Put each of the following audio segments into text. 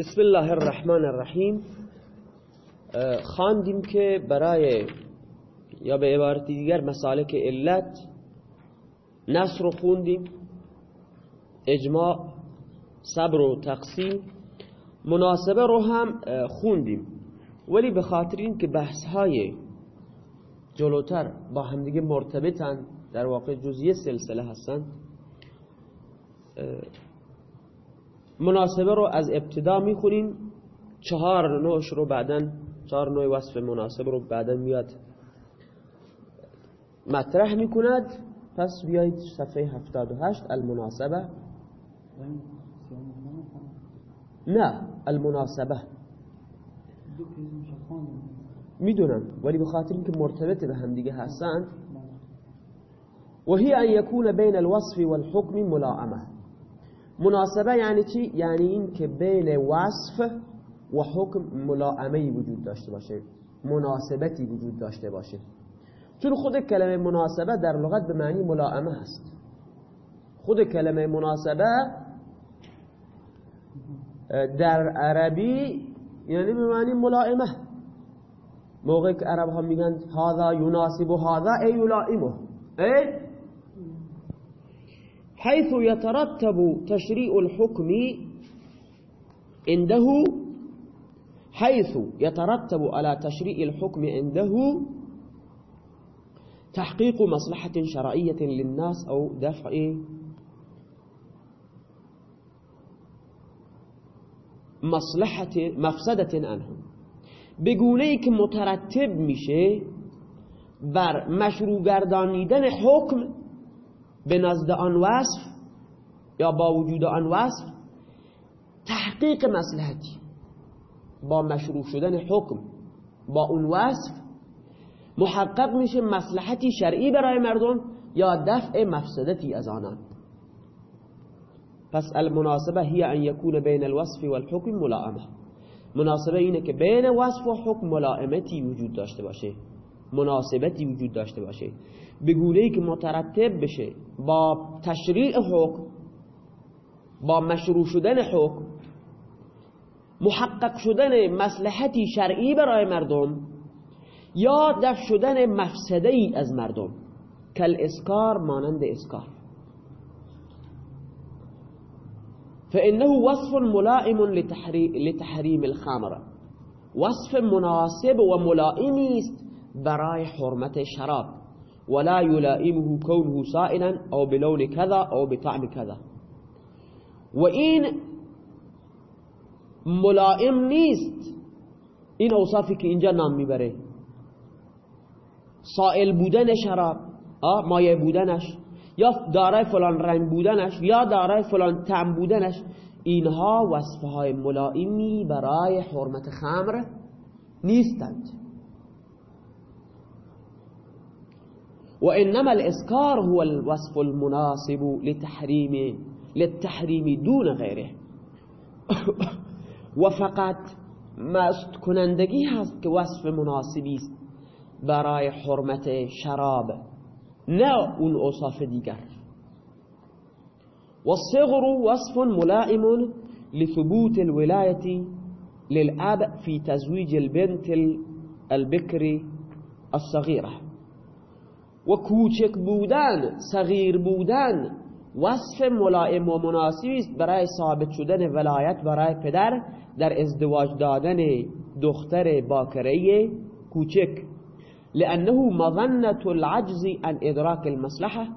بسم الله الرحمن الرحیم خواندیم که برای یا به عبارت دیگر مسالک علت نصر رو خوندیم اجماع صبر و تقسیم مناسبه رو هم خوندیم ولی به خاطر این که بحث های جلوتر با همدیگه مرتبطن در واقع جزیه سلسله هستن مناسبه رو از ابتدا می‌خونیم. چهار نوعش رو بعدا چهار نوع وصف مناسبه رو بعدا میاد. مطرح می‌کند. پس بیایید صفحه 78 المناسبه. نه المناسبه. می‌دونم ولی به خاطر اینکه مرتبط به هم دیگه هستند وهي ان يكون بين الوصف والحكم ملائمه. مناسبه یعنی چی؟ یعنی این که بین وصف و حکم ملائمه وجود داشته باشه مناسبتی وجود داشته باشه. چون خود کلمه مناسبه در لغت به معنی ملائمه هست. خود کلمه مناسبه در عربی یعنی به معنی ملائمه. موقع که عرب ها میگن هذا یناسب هذا ای یلائمه. ای؟ حيث يترتب تشريع الحكم عنده حيث يترتب على تشريع الحكم عنده تحقيق مصلحة شرعية للناس أو دفع مصلحة مفسدة عنهم. بگونه مترتب میشه بر مشروع گردانیدن حکم به نزد آن وصف یا با وجود آن وصف تحقیق مصلحتی با مشروع شدن حکم با اون وصف محقق میشه مصلحتی شرعی برای مردم یا دفع مفسدتی از آنان. پس المناسبه هی ان یکون بین الوصف والحکم ملائمه. مناسبه اینه که بین وصف و حکم ملائمتی وجود داشته باشه. مناسبتی وجود داشته باشه. به که مترتب بشه با تشریع حکم با مشروع شدن حکم محقق شدن مصلحتی شرعی برای مردم یا دفع شدن مفسده ای از مردم. کل اسکار مانند اسکار. فإنه وصف ملائم لتحریم الخمر. وصف مناسب و ملائمی است برای حرمت شراب ولا يلائمه كونه سائلا أو بلون كذا أو بطعم كذا. و این ملائم نیست این اوصافی که اینجا نام میبره سائل بودن شراب مایه بودنش. یا دارای فلان رنگ بودنش یا دارای فلان طعم بودنش. اینها وصفهای ملائمی برای حرمت خمر نیستند. وإنما الإسكار هو الوصف المناسب لتحريم للتحريم دون غيره. وفقط مست کنندگی هست که برای حرمت شراب نه اون اوصاف دیگر. والصغر وصف ملائم لثبوت الولاية للأب في تزويج البنت البكر الصغيرة و کوچک بودن صغیر بودن وصف ملائم و مناسبی است برای ثابت شدن ولایت برای پدر در ازدواج دادن دختر باکره کوچک. لانه مظنه العجز عن ادراک المصلحه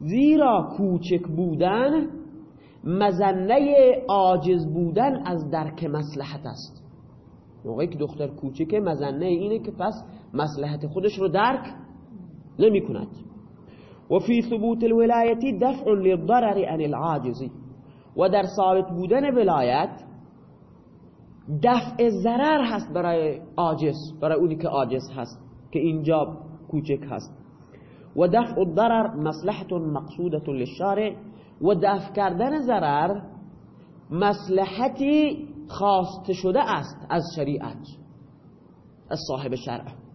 زیرا کوچک بودن مزنه عاجز بودن از درک مصلحت است. موقعی که دختر کوچکه مزنه اینه که پس مصلحت خودش رو درک نمی کند و فی ثبوت الولایتی دفع للضرر عن و در ثابت بودن ولایت دفع ضرر هست برای عاجز برای اونی که عاجز هست که اینجا کوچک هست. و دفع الضرر مصلحت مقصودة للشارع. و دفع کردن ضرر مصلحتی خواست شده است از شریعت از صاحب شرع.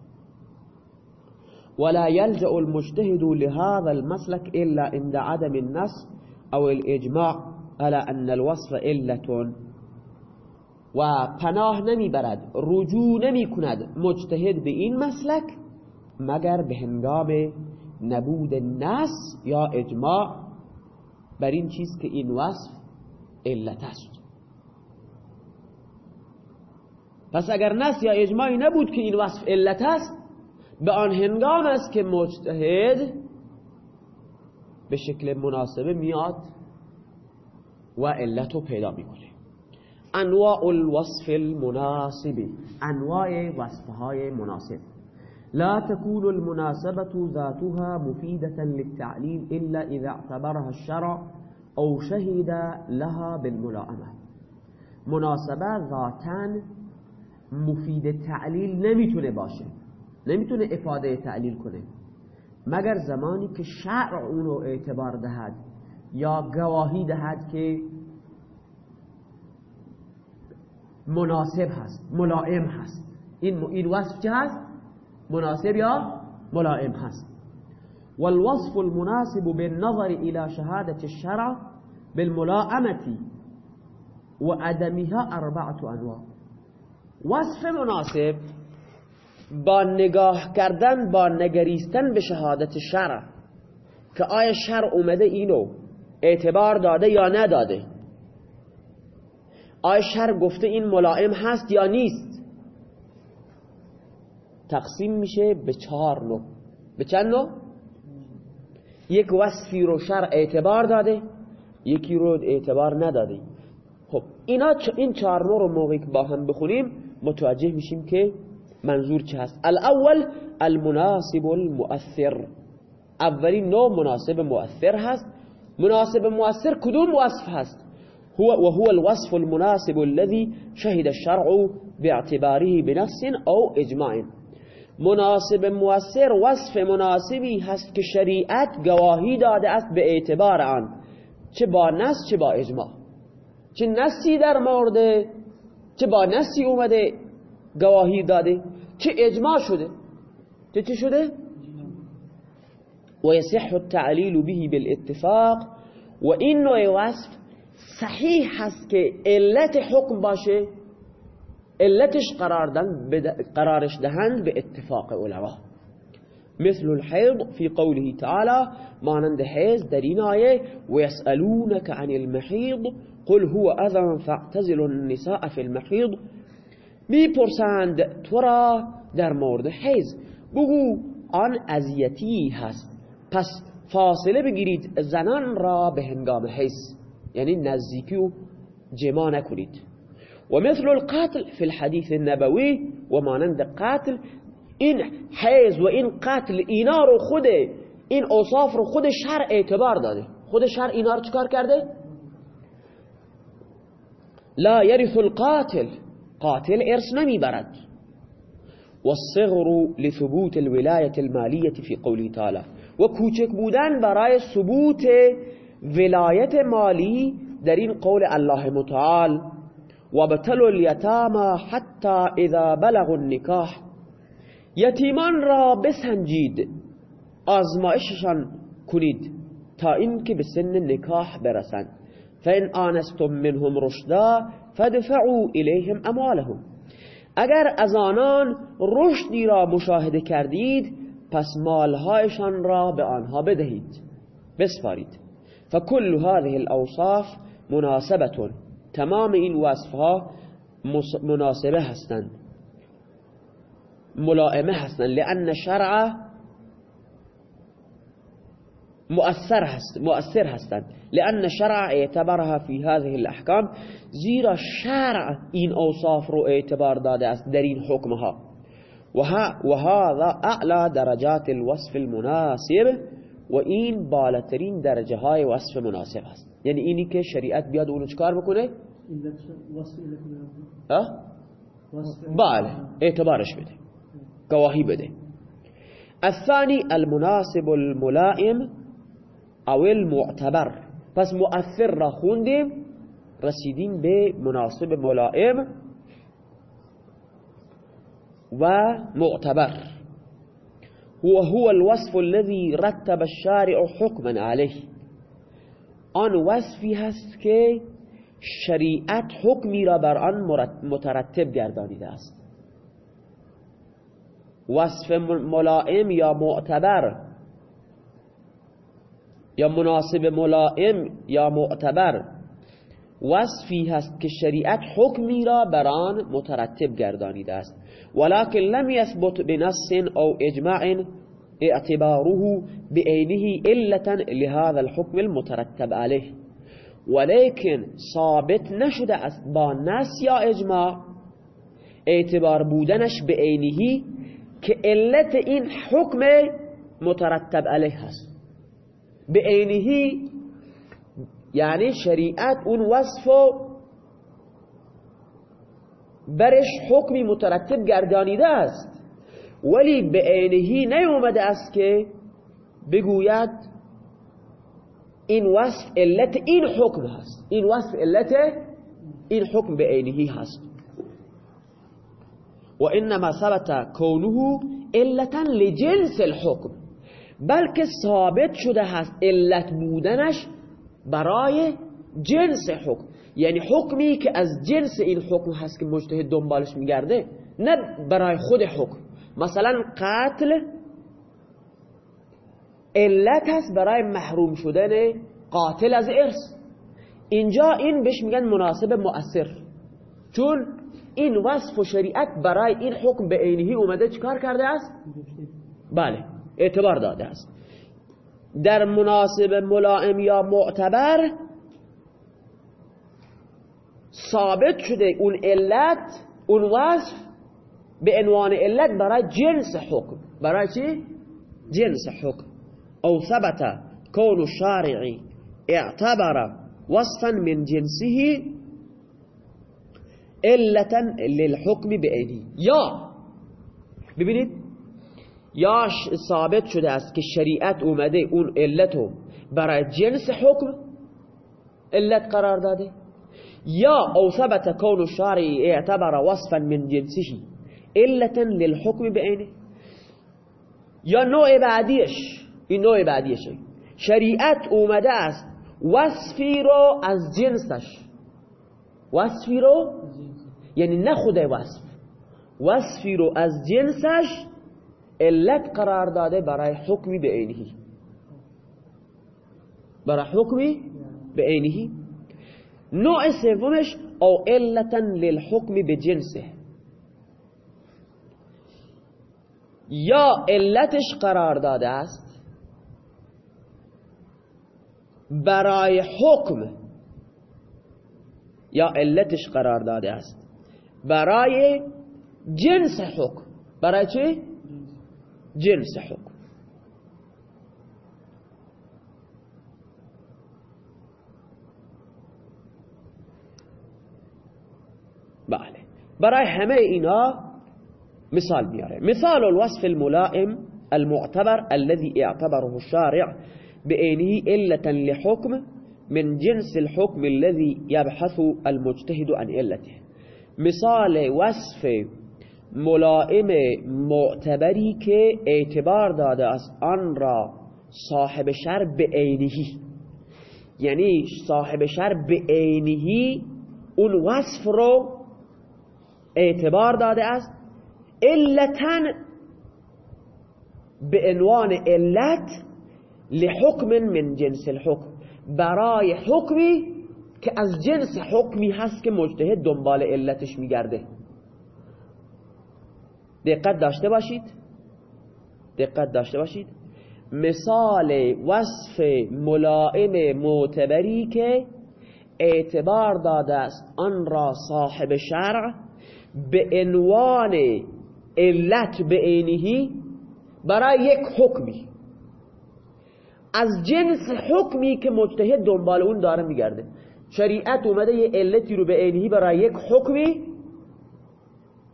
ولا يلجأ المجتهد لهذا المسلك إلا عند عدم النص أو الإجماع على أن الوصف إلة و پناه نمیبرد رجوع نمی کند. مجتهد به این مسلک مگر به هنگام نبود نس یا اجماع. بر این چیز که این وصف علت است. پس اگر نس یا اجماعی نبود که این وصف علت است به آن هنگام است که مجتهد به شکل مناسبه میاد و علت رو پیدا می‌کنه. انواع الوصف المناسب. انواع وصفهای مناسب. لا تكون المناسبة ذاتها مفيدة للتعليل إلا إذا اعتبرها الشرع أو شهد لها بالملائمة. مناسبة ذاتان مفید تعلیل نمی‌تونه باشه. نمی‌تونه افاده تعلیل کنه. مگر زمانی که شرع اونو اعتبار دهد یا گواهی دهد که مناسب هست ملائم هست. این این وصف چه هست؟ مناسب یا ملائم هست. والوصف المناسب بالنظر إلى شهادة الشرع بالملائمة وعدمها أربعة أنواع. وصف مناسب با نگاه کردن با نگریستن به شهادت شرع که آیا شرع اومده اینو اعتبار داده یا نداده؟ آیا شرع گفته این ملائم هست یا نیست؟ تقسیم میشه به چهار نوع. به چند نوع؟ یک وصفی رو شرع اعتبار داده یکی رو اعتبار نداده. خب اینا این چهار نوع رو موقعی که با هم بخونیم متوجه میشیم که منظور چه هست؟ الاول المناسب المؤثر. اولین نوع مناسب مؤثر هست. مناسب مؤثر کدوم وصف هست؟ هو وهو الوصف المناسب الذي شهد الشرع باعتباره بنص او اجماع. مناسب مؤثر وصف مناسبی هست که شریعت گواهی داده است به اعتبار آن. چه با نص چه با اجماع. چه نصی در مورد چه با نصی اومده گواهی داده چه اجماع شده چه چه شده و یصح التعلیل به بالاتفاق و این نوع وصف صحیح هست که علت حکم باشه علتش قرارش دهند به اتفاق علما مثل الحيض في قوله تعالى مانند حیض در آیه ويسألونك عن المحيض قل هو اذن فاعتزلوا النساء في المحيض می‌پرسند تو را در مورد حیض. بگو آن اذیتی هست. پس فاصله بگیرید زنان را به هنگام حیض. یعنی نزدیکی و جما نکنید. و مثل القتل في الحديث النبوي و مانند قتل این حیض و این قتل اینا رو خود این اوصاف رو خود شرع اعتبار داده. خود شرع اینا رو چکار کرده؟ لا يرث القاتل. قاتل إرث نمیبرد والصغر لثبوت الولاية المالية في قوله تعالى و کوچک بودن برای ثبوت ولایت مالی در این قول الله متعال و بتلوا الیتاما حتی إذا بلغوا النکاح یتیمان را بسنجید آزمایششان کنید تا اینکه به سن نکاح برسند. فإن آنستم منهم رشدا فدفعوا الیهم اموالهم اگر از آنان رشدی را مشاهده کردید پس مالهایشان را به آنها بدهید. بسپارید. فكل هذه الاوصاف مناسبة تمام این وصفها مناسبه هستند. ملائمه هستند. لأن شرع مؤثر هست مؤثر هستند. لأن شرع اعتبرها في هذه الأحكام زیرا شرع این اوصاف رو اعتبار داده است در این حکمها. و هذا أعلى درجات الوصف المناسب و این بالاترین درجه های وصف مناسب است. یعنی اینی که شریعت بیاد اونو چکار بکنه؟ بله اعتبارش بده. گواهی بده. الثاني المناسب الملائم او المعتبر. پس مؤثر را خوندیم رسیدیم به مناسب ملائم و معتبر. هو هو الوصف الذي رتب الشارع حكما عليه آن وصفی هست که شریعت حکمی را بر آن مترتب گردانیده است. وصف ملائم یا معتبر یا مناسب ملائم یا معتبر. وصفی هست که شریعت حکمی را بر آن مترتب گردانیده است. ولكن لم يثبت بنص او اجماع اعتباره بعینه علة لهذا الحكم المترتب عليه ولیکن ثابت نشده است با نص یا اجماع اعتبار بودنش به عینهی که علت این حکم مترتب علیه هست به عینهی یعنی شریعت اون وصف برش حکمی مترتب گردانیده است ولی به عینهی نیومده است که بگوید این وصف علت این حکم هست. این وصف علت این حکم به عینهی هست. و انما ثبت کونه علتا لجنس الحکم بلکه ثابت شده هست. علت بودنش برای جنس حکم. یعنی حکمی که از جنس این حکم هست که مجتهد دنبالش میگرده نه برای خود حکم. مثلا قتل علت هست برای محروم شدن قاتل از ارث. اینجا این بهش میگن مناسب مؤثر. چون این وصف و شریعت برای این حکم به عینهی اومده چکار کرده است؟ بله. اعتبار داده است. در مناسب ملائم یا معتبر ثابت شده اون علت اون وصف به عنوان علت برای جنس حکم. برای چی؟ جنس حکم. او ثبت کون الشارع اعتبر وصفا من جنسه علتا للحکم بعینی. یا ببینید یا ثابت شده است که شریعت اومده اون علتو برای جنس حکم علت قرار داده. یا او ثبت کون الشارع اعتبر وصفا من جنسه. علتا للحکم بعینه. یا نوع بعدیش این نوع بعدیشه. شریعت اومده است وصفی رو از جنسش. وصفی رو؟ یعنی نه خود وصف. وصفی رو از جنسش علت قرار داده برای حکمی به عینهی برای حکمی به عینهی نوع سومش او علتا للحکم به جنسه. یا علتش قرار داده است برای حکم یا علتش قرار داده است برای جنس حکم. برای چه؟ جنس حکم بله. برای همه اینا مثال بیاره. مثال الوصف الملائم المعتبر الذي اعتبره الشارع بعينه إلة لحكم من جنس الحكم الذي يبحث المجتهد عن علته مثال وصف ملائم معتبری که اعتبار داده است آن را صاحب شر به عینهی یعنی صاحب شر به عینهی اون وصف رو اعتبار داده است. علتن به عنوان علت لحکم من جنس الحکم. برای حکمی که از جنس حکمی هست که مجتهد دنبال علتش میگرده. دقت داشته باشید. دقت داشته باشید. مثال وصف ملائم معتبری که اعتبار داده است آن را صاحب شرع به عنوان علت به عینهی برای یک حکمی. از جنس حکمی که مجتهد دنبال اون داره میگرده. شریعت اومده یه علتی رو به عینهی برای یک حکمی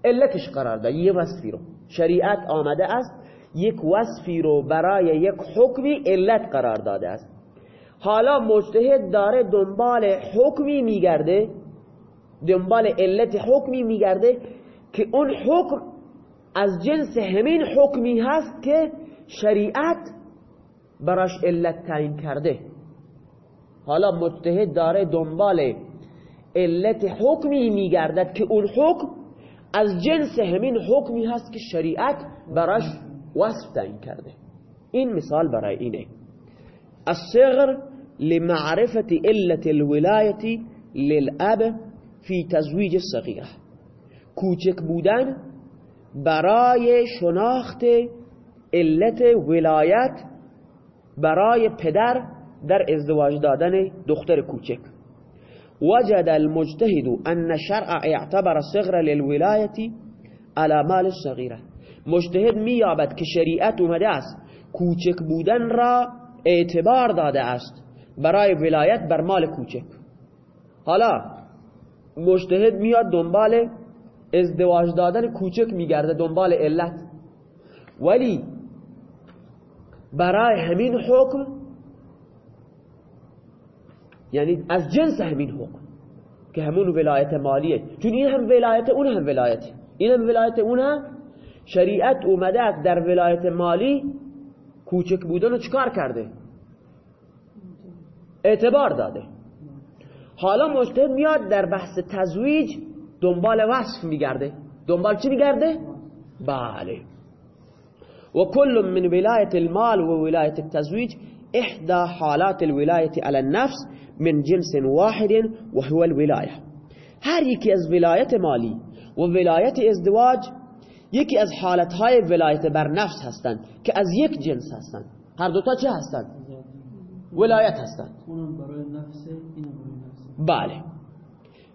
علتش قرار داده یه وصفی رو. شریعت آمده است یک وصفی رو برای یک حکمی علت قرار داده است. حالا مجتهد داره دنبال حکمی میگرده دنبال علت حکمی میگرده که اون حکم از جنس همین حکمی هست که شریعت براش علت تعیین کرده. حالا مجتهد داره دنبال علت حکمی میگردد که اون حکم از جنس همین حکمی هست که شریعت براش وصف تعیین کرده. این مثال برای اینه. الصغر لمعرفة علة الولاية للأب في تزویج الصغيرة کوچک بودن برای شناخت علت ولایت برای پدر در ازدواج دادن دختر کوچک. وجد المجتهد أن شرع اعتبر الصغر للولاية على مال الصغيرة. مجتهد میابد که شریعت اومده است کوچک بودن را اعتبار داده است برای ولایت بر مال کوچک. حالا مجتهد میاد دنبال ازدواج دادن کوچک میگرده دنبال علت. ولی برای همین حکم یعنی از جنس همین حکم که همون ولایت مالیه. چون این هم ولایت اون هم ولایت. این هم ولایت اون هم شریعت اومده است در ولایت مالی کوچک بودن رو چکار کرده؟ اعتبار داده. حالا مجتهد میاد در بحث تزویج دنبال وصف میگرده. دنبال چی میگرده؟ بله. و کل من ولایت المال و ولایت التزویج إحدى حالات الولاية على النفس من جنس واحد وهو الولاية. هر یکی از ولایت مالی و ولایت ازدواج یکی از حالتهای ولایت بر نفس هستند که از یک جنس هستند هر دوتا چه هستند؟ ولایت هستند بله.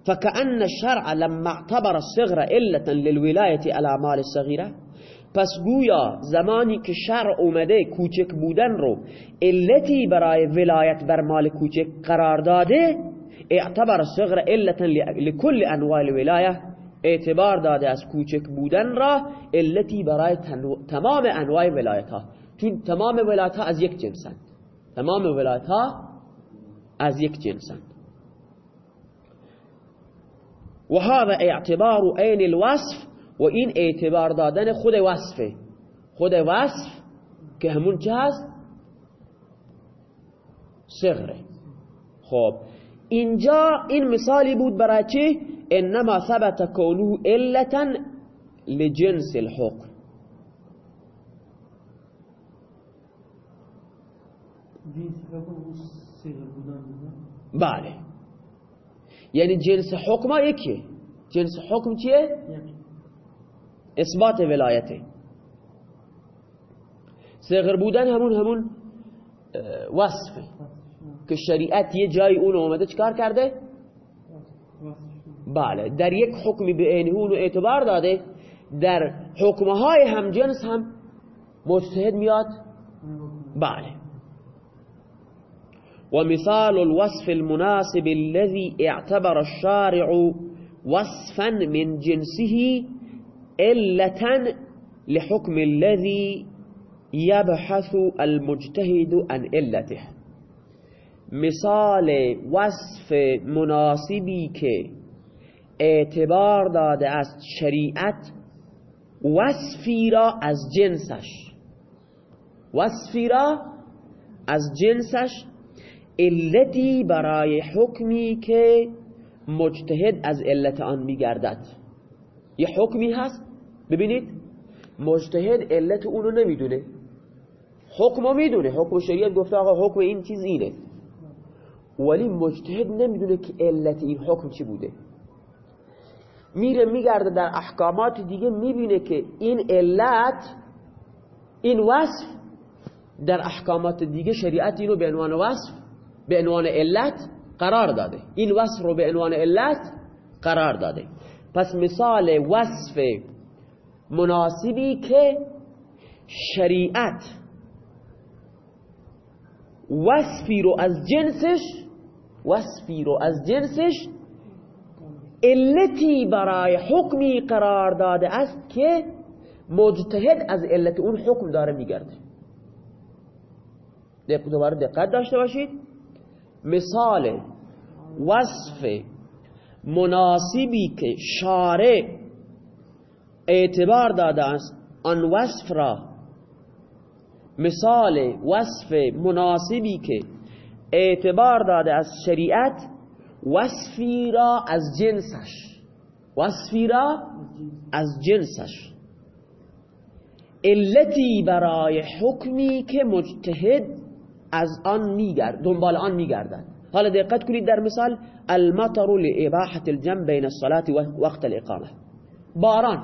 فكأن الشرع لما اعتبر الصغر علة للولاية على مال الصغيرة پس گویا زمانی که شرع اومده کوچک بودن رو علتی برای ولایت بر مال کوچک قرار داده اعتبر الصغر علة لكل انواع الولايه اعتبار داده از کوچک بودن را علتی برای تمام انواع ولایت ها چون تمام ولایت ها از یک جنسند. تمام ولایت ها از یک جنسند. و هذا اعتبار عین الوصف و این اعتبار دادن خود وصفه خود وصف که همون چه هست؟ صغره. خب اینجا این مثالی بود برای چی؟ انما ثبت كونه علة لجنس الحكم بله. یعنی جنس حکم یکیه جنس حکم چیه؟ اثبات ولایته صغر بودن همون همون وصفه که شریعت یه جای اون اومده چکار کرده؟ بله در یک حکمی به عین اون اعتبار داده در حکمهای هم جنس هم مجتهد میاد؟ بله. ومثال الوصف المناسب الذي اعتبر الشارع وصفا من جنسه إلة لحكم الذي يبحث المجتهد عن علته مثال وصف مناسبی که اعتبار داده است شریعت وصفی را از جنسش. وصفی را از جنسش علتی برای حکمی که مجتهد از علت آن میگردد. یه حکمی هست. ببینید مجتهد علت اونو نمی‌دونه. حکمو می‌دونه. حکم شریعت گفته آقا حکم این چیز اینه. ولی مجتهد نمی‌دونه که علت این حکم چی بوده. میره میگرده در احکامات دیگه می‌بینه که این علت این وصف در احکامات دیگه شریعت اینو به عنوان وصف به عنوان علت قرار داده. این وصف رو به عنوان علت قرار داده. پس مثال وصف مناسبی که شریعت وصفی رو از جنسش وصفی رو از جنسش علتی برای حکمی قرار داده است که مجتهد از علت اون حکم داره میگرده. دوباره دقت داشته باشید. مثال وصف مناسبی که شارع اعتبار داده است آن وصف را. مثال وصف مناسبی که اعتبار داده از شریعت وصفی را از جنسش. وصفی را از جنسش. علتی برای حکمی که مجتهد از آن میگرد دنبال آن میگردد. حالا دقت کنید در مثال المطر لإباحة الجمع بین الصلاة وقت الإقامة. باران.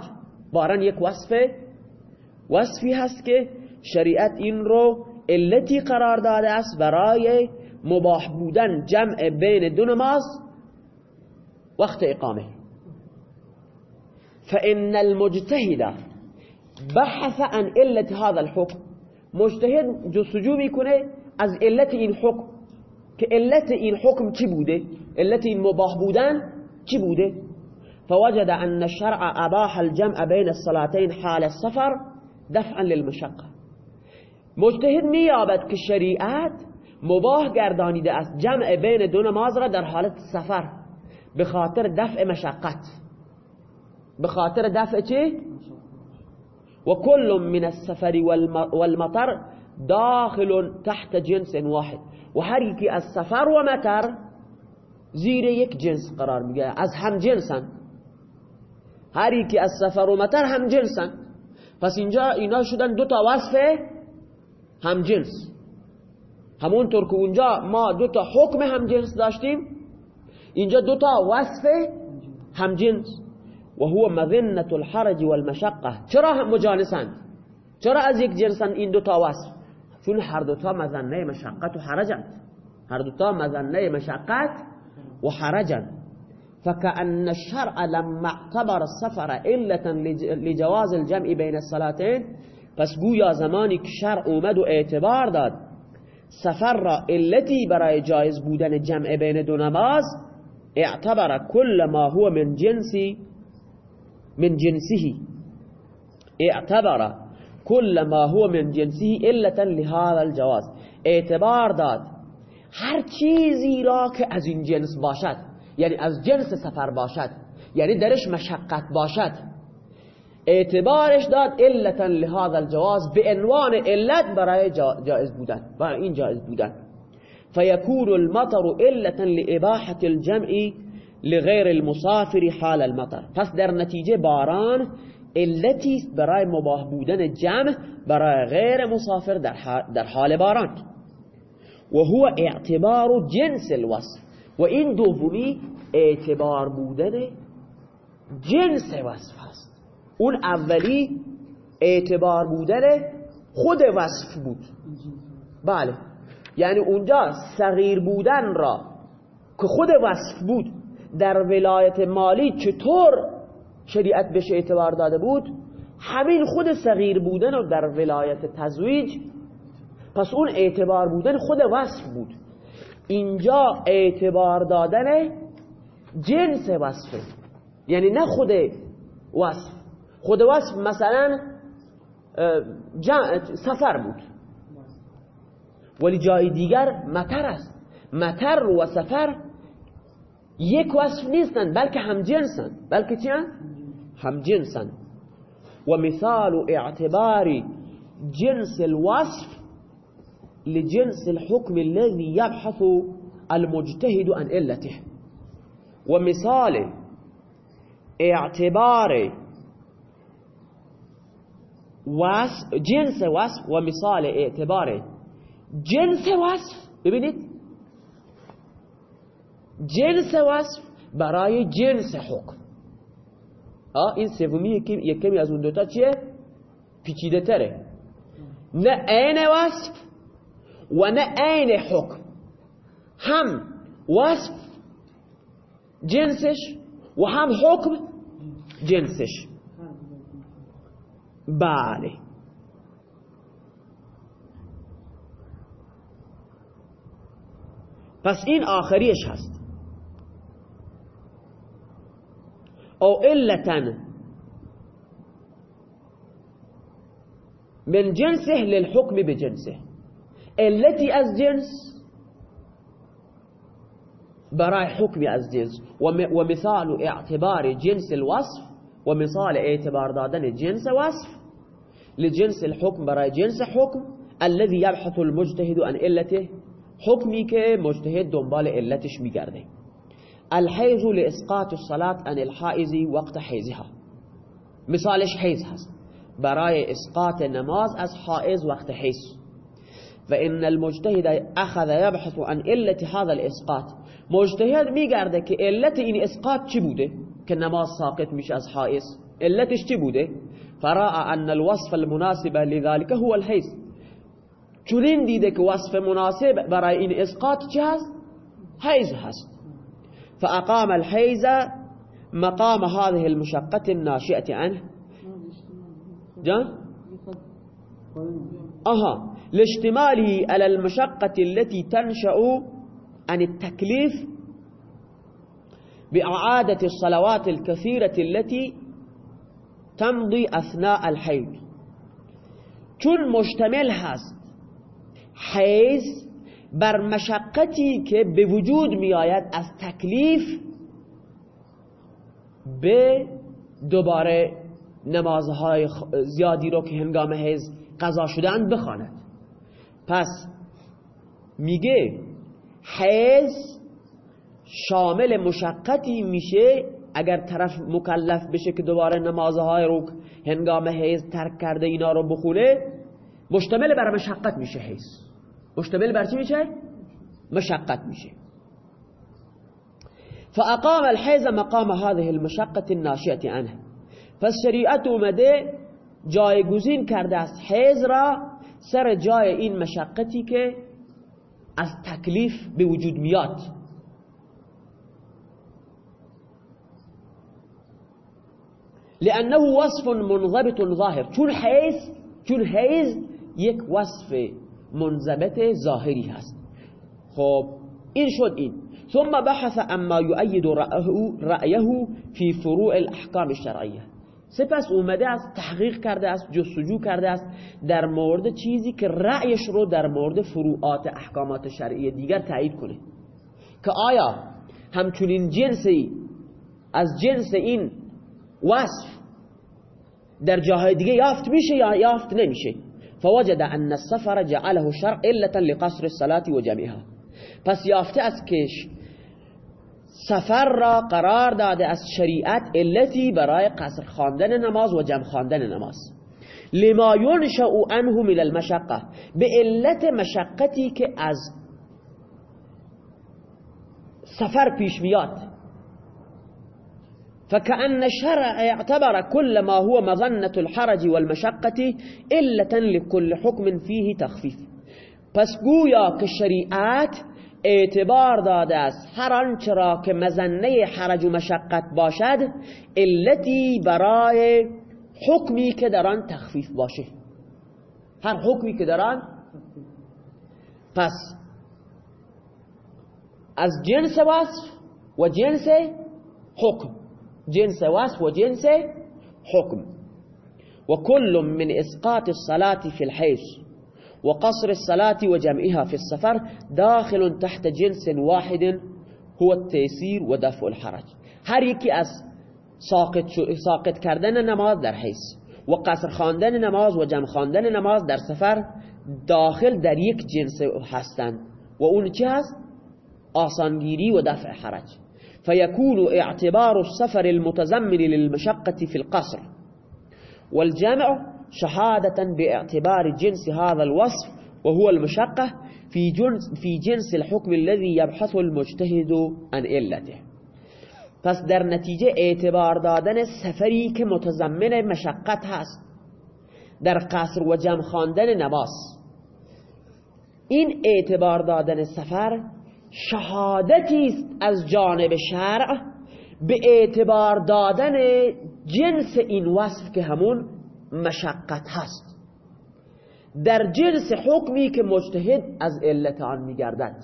باران یک وصف وصفی هست که شریعت این رو علتی قرار داده است برای مباح بودن جمع بین دو نماز وقت اقامه. فإن المجتهد بحث عن علت هذا الحكم. مجتهد جستجو میکنه از علت این حکم. که علت این حکم چی بوده؟ این مباح بودن چی بوده؟ فوجد أن الشرع أباح الجمع بين الصلاتين حال السفر دفعا للمشقة. مجتهد میابد که شریعت مباح گردانیده است جمع بین دو نماز را در حالت سفر به خاطر دفع مشقت. به خاطر دفع چه؟ و کل من السفر والمطر داخل تحت جنس واحد. و هر یکی از سفر و مطر زیر یک جنس قرار میگه. از هم جنسن. هر یکی از سفر و مطر هم جنسن. پس اینجا اینا شدن دو تا وصف هم جنس. همونطور که اونجا ما دو تا حکم هم جنس داشتیم اینجا دو تا وصف هم جنس. و هو مذنة الحرج والمشقه چرا مجانسند چرا از یک جنسن این دو تا وصف؟ چون هر دو تا مذنه مشقت و حرجند هر دو تا مذنه مشقت و حرجند فكأن الشرع لما اعتبر السفر علة لجواز الجمع بين الصلاتين پس گویا زمانی که شرع اومد و اعتبار داد سفر را علتی برای جایز بودن جمع بین دو نماز اعتبر كل ما هو من جنسی من جنسه. اعتبر كل ما هو من جنسه علة لهذا الجواز. اعتبار داد هر چیزی را که از این جنس باشد یعنی از جنس سفر باشد یعنی درش مشقت باشد اعتبارش داد علتا لهذا الجواز به عنوان علت برای جائز بودن برای این جائز بودن. فيكون المطر علتا لإباحة الجمع لغیر المسافر حال المطر. پس در نتیجه باران علتی برای مباح بودن جمع برای غیر مسافر در حال باران. و هو اعتبار جنس الوصف. و این دومی اعتبار بودن جنس وصف هست. اون اولی اعتبار بودن خود وصف بود. بله. یعنی اونجا صغیر بودن را که خود وصف بود در ولایت مالی چطور شریعت بهش اعتبار داده بود؟ همین خود صغیر بودن رو در ولایت تزویج پس اون اعتبار بودن خود وصف بود. اینجا اعتبار دادن جنس وصفه. یعنی نه خود وصف. خود وصف مثلا سفر بود. ولی جای دیگر متر است. متر و سفر یک وصف نیستند بلکه هم جنسند بلکه چی هم جنسند و مثال اعتبار جنس الوصف لجنس الحكم الذي يبحث المجتهد عن علته. ومثال اعتبار وصف جنس وصف ومثال اعتبار جنس وصف ببینید جنس وصف برای جنس حکم. آه این سومی یک کمی از اون دوتا چیه؟ پیچیده تره نه عین وصف و نه عین حکم هم وصف جنسش و هم حکم جنسش. بله. پس این آخریش هست. أو علتا من جنسه للحكم بجنسه. علتی از جنس برای حکمی از جنس و مثال اعتبار جنس الوصف و مثال اعتبار دادن جنس وصف لجنس الحكم برای جنس حکم الذي يبحث المجتهد عن علته حکمی که مجتهد دنبال علتش میگرده الحیض لاسقاط الصلاة عن الحائز وقت حیزها مثالش حیز هست برای اسقاط نماز از حائز وقت حیز ان المجتهد أخذ يبحث عن علت هذا الإسقاط. مجتهد میگرده که علت این إسقاط چی بوده؟ که نماز ساقط میشه أز حائز علتش چی بوده؟ فراء أن الوصف المناسب لذلك هو الحیز چنین دیده که وصف مناسب برای این إسقاط هست؟ حیز هست. فأقام الحیز مقام هذه المشقة الناشئة عنه. جان؟ آها. لاشتماله على المشقة التي تنشأ عن التكليف بإعادة الصلوات الكثيرة التي تمضي أثناء الحيض. چون مشتمل هست حیز بر مشقتی که به وجود می آید از تکلیف به دوباره نمازهای زیادی رو که هنگام حیز قضا شدن بخواند. پس میگه حیز شامل مشقتی میشه اگر طرف مکلف بشه که دوباره نمازهای رو هنگام حیز ترک کرده اینا رو بخونه مشتمل بر مشقت میشه حیز مشتمل بر چی میشه؟ مشقت میشه. فأقام الحيز مقام هذه المشقة الناشئة عنه. پس شریعت اومده جایگزین کرده است حیز را سر جای این مشقتی که از تکلیف به وجود میاد. لأنه وصف منضبط ظاهر. چون حیز چون حیز یک وصف منضبط ظاهری هست. خب این شد این. ثم بحث عما يؤيد رأيه في فروع الأحكام الشرعية سپس اومده است تحقیق کرده است جستجو کرده است در مورد چیزی که رأیش رو در مورد فروعات احکامات شرعی دیگر تایید کنه. که آیا همچنین جنسی از جنس این وصف در جاهای دیگه یافت میشه یا یافت نمیشه؟ فوجد ان السفر جعله شرع علتا لقصر الصلاة و پس یافته است که سفر را قرار داده از شریعت علتی برای قصر خواندن نماز و جمع خواندن نماز. لما ينشأ عنه من المشقة به علت مشقتی که از سفر پیش میاد. فكأن الشرع اعتبر كل ما هو مظنة الحرج والمشقة إلة لكل حكم فيه تخفيف. پس گویا که شریعت اعتبار داده است. هر آنچه را که مزنه حرج و مشقت باشد علتی برای حکمی که در آن تخفیف باشه. هر حکمی که در آن پس از جنس وصف و جنس حکم. جنس وصف و جنس حکم. و كل من اسقاط الصلاة في الحيث وقصر الصلاة وجمعها في السفر داخل تحت جنس واحد هو التيسير ودفع الحرج. هر یکی از ساقط, ساقط کردن نماز در حیث و قصر خواندن نماز و جمع خواندن نماز در سفر داخل در یک جنس هستند. و اون چه هست؟ آسانگیری حرج. فيكون اعتبار السفر المتزمن للمشقة في القصر. والجامع شهادة باعتبار جنس هذا الوصف وهو المشقة في جنس, في جنس الحكم الذي يبحث المجتهد عن علته. پس در نتیجه اعتبار دادن سفری که متضمن مشقت هست. در قصر و جمع خواندن نماز. این اعتبار دادن سفر شهادتی است از جانب شرع به اعتبار دادن جنس این وصف که همون مشقت هست. در جنس حکمی که مجتهد از علت آن میگردد.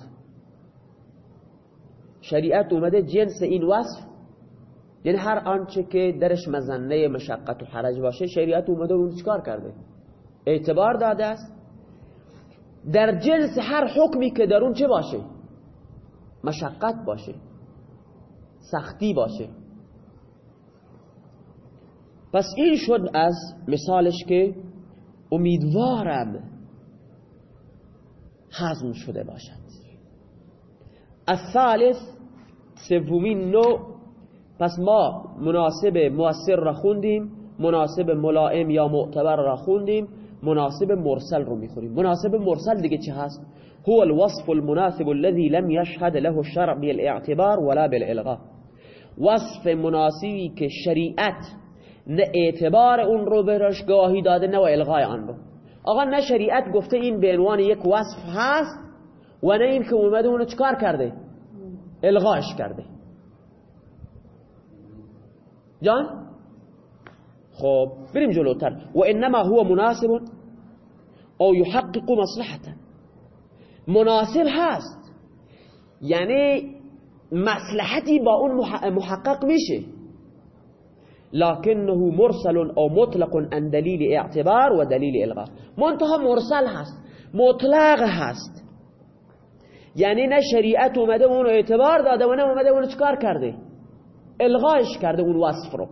شریعت اومده جنس این وصف یعنی هر آنچه که درش مزنه مشقت و حرج باشه شریعت اومده اون چکار کرده؟ اعتبار داده است. در جنس هر حکمی که در اون چه باشه؟ مشقت باشه. سختی باشه. پس این شد از مثالش که امیدوارم حزم شده باشد. الثالث سومین نوع پس ما مناسب مؤثر را خوندیم مناسب ملائم یا معتبر را خوندیم مناسب مرسل رو می‌خونیم مناسب مرسل دیگه چه هست؟ هو الوصف المناسب الذي لم يشهد له الشرع بالاعتبار ولا بالالغاء وصف مناسبی که شریعت نه اعتبار اون رو بهش گاهی داده نه و الغای آن رو. آقا نه شریعت گفته این به عنوان یک وصف هست و نه این که اومده اونو چکار کرده؟ الغاش کرده. جان؟ خب بریم جلوتر. و انما هو مناسب او يحقق مصلحتا. مناسب هست. یعنی مصلحتی با اون محقق میشه. لكنه مرسل أو مطلق عن دلیل اعتبار و دلیل الغا منتها مرسل هست مطلق هست. یعنی نه شریعت اومده اون اعتبار داده و نه اومده اون چکار کرده؟ الغاش کرده اون وصف رو.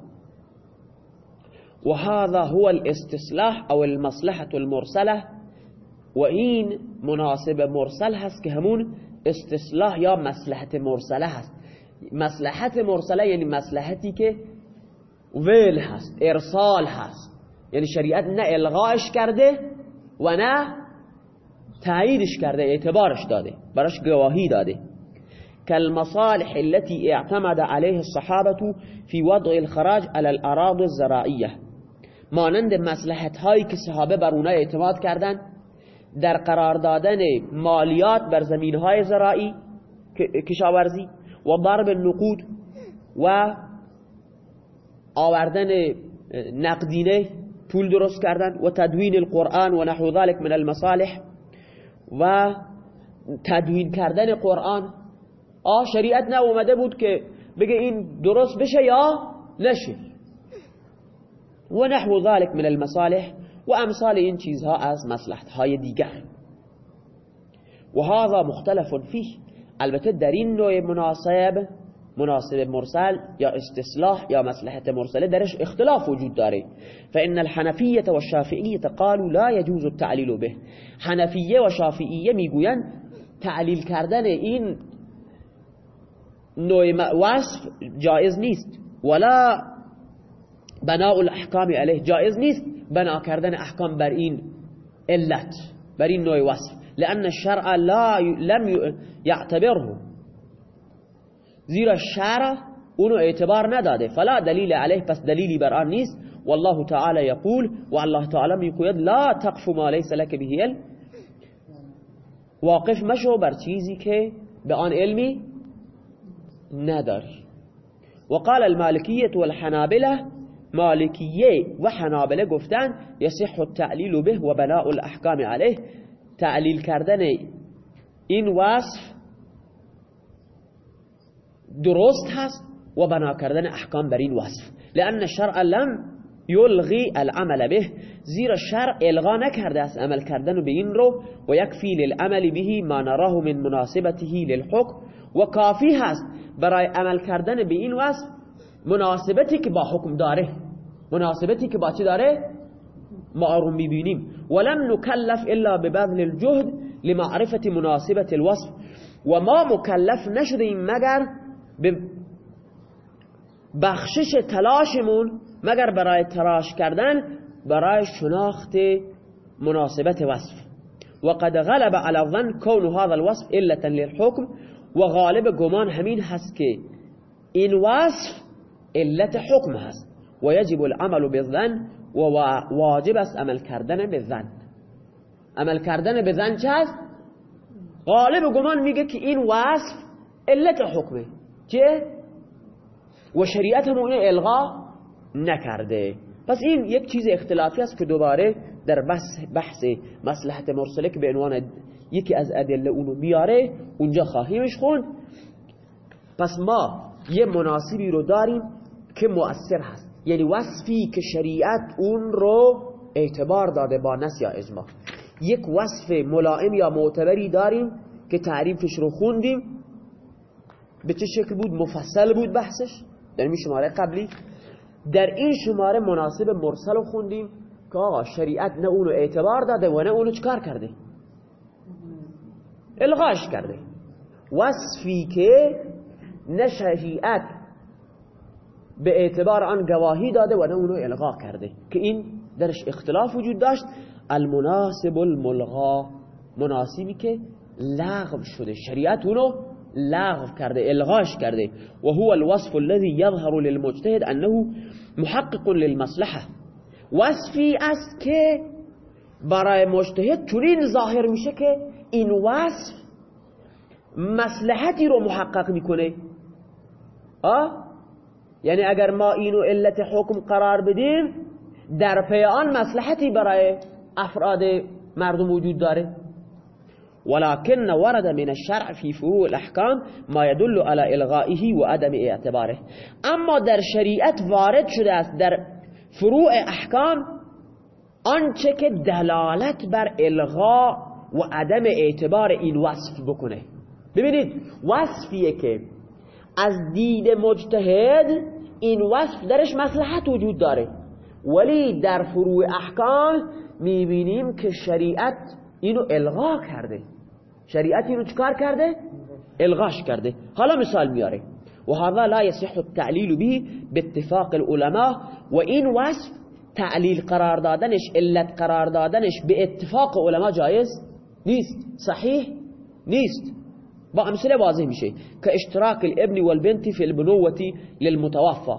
وهذا هو الاستصلاح أو المصلحة المرسلة. و این مناسب مرسل هست که همون استصلاح یا مصلحت مرسله هست. مصلحت مرسله یعنی مصلحتی که ویل هست ارسال هست. یعنی شریعت نه الغاش کرده و نه تاییدش کرده اعتبارش داده براش گواهی داده. كالمصالح التي اعتمد عليه الصحابة في وضع الخراج على الأراضي الزرائية مانند مصلحت هایی که صحابه بر اونها اعتماد کردند در قرار دادن مالیات بر زمین های زراعی کشاورزی و ضرب نقود و آوردن نقدینه پول درست کردن و تدوین القرآن و نحو ذلك من المصالح و تدوین کردن قرآن. آه شریعت نه اومده بود که بگه این درست بشه یا نشه. و نحو ذلك من المصالح و امثال این چیزها از مصلحت های دیگر. و هذا مختلف فیه. البته در این نوع مناسب مناسب مرسل یا استصلاح یا مصلحت مرسله درش اختلاف وجود داره. فإن الحنفية والشافعية قالوا لا يجوز التعليل به. حنفیه و شافعیه میگوین تعلیل کردن این نوع وصف جائز نیست. ولا بناء الأحکام علیه جائز نیست. بنا کردن احکام بر این علت بر این نوع وصف. لأن الشرع لا لم يعتبره. زیرا شرع اونو اعتبار نداده. فلا دلیل علیه پس دلیلی بر آن نیست والله تعالی یقول و الله تعالی میگوید لا تقف ما لیس لك به علم. واقف مشو بر چیزی که به آن علمی نداری. وقال المالكية والحنابلة مالكية وحنابلة گفتن يصح التعليل به وبناء الأحكام عليه تعلیل کردن این وصف درست هست و بنا کردن احکام بر این وصف. لأن الشرع لم یلغی العمل به. زیرا شرع الغا نکرده است عمل کردن به این رو و یکفی للعمل به ما نراه من مناسبته للحکم. و کافی هست برای عمل کردن به این وصف مناسبتی که با حکم داره. مناسبتی که با چی داره؟ ما رو میبینیم. ولم نکلف الا ببذل الجهد لمعرفة مناسبة الوصف. و ما مکلف نشدیم مگر به بخشش تلاشمون مگر برای تراش کردن برای شناخت مناسبت وصف. وقد غلب على الظن كون هذا الوصف إلة للحكم وغالب گمان همین هست که این وصف علت حکم هست. و یجب العمل بالظن و واجب است عمل کردن به ظن. عمل کردن به ظن چه هست؟ غالب گمان میگه که این وصف علت حکمه. چه؟ و شریعت اون الغا نکرده. پس این یک چیز اختلافی است که دوباره در بحث, بحث مصلحت مرسله که به عنوان یکی از ادله اونو بیاره اونجا خواهیمش خوند. پس ما یه مناسبی رو داریم که مؤثر هست. یعنی وصفی که شریعت اون رو اعتبار داده با نس یا اجماع. یک وصف ملائم یا معتبری داریم که تعریفش رو خوندیم. به چه شکل بود؟ مفصل بود بحثش. در این شماره قبلی. در این شماره مناسب مرسل خوندیم که آقا شریعت نه اونو اعتبار داده و نه اونو چکار کرده؟ الغاش کرده. وصفی که نه شریعت به اعتبار آن گواهی داده و نه اونو الغا کرده. که این درش اختلاف وجود داشت. المناسب الملغا. مناسبی که لغو شده. شریعت اونو لغو کرده الغاش کرده. و هو الوصف الذي يظهر للمجتهد انه محقق للمصلحه. وصفی است که برای مجتهد چنین ظاهر میشه که این وصف مصلحتی رو محقق می‌کنه. آه یعنی اگر ما اینو علت حکم قرار بدیم در پی آن مصلحتی برای افراد مردم وجود داره. ولكن ورد من الشرع في فروع الاحکام ما يدل على الغائه و عدم اعتباره. اما در شریعت وارد شده است در فروع احکام آنچه که دلالت بر الغا و عدم اعتبار این وصف بکنه. ببینید وصفیه که از دید مجتهد این وصف درش مصلحت وجود داره. ولی در فروع احکام می‌بینیم که شریعت اینو الغا کرده. شریعت اینو چکار کرده؟ الغاش کرده. حالا مثال میاره. و هذا لا يصح التعلیل به باتفاق العلماء و این وصف تعلیل قرار دادنش علت قرار دادنش به اتفاق علما جایز نیست. صحیح نیست. با امثله واضح میشه که اشتراک الابن والبنت فی البنوة للمتوفى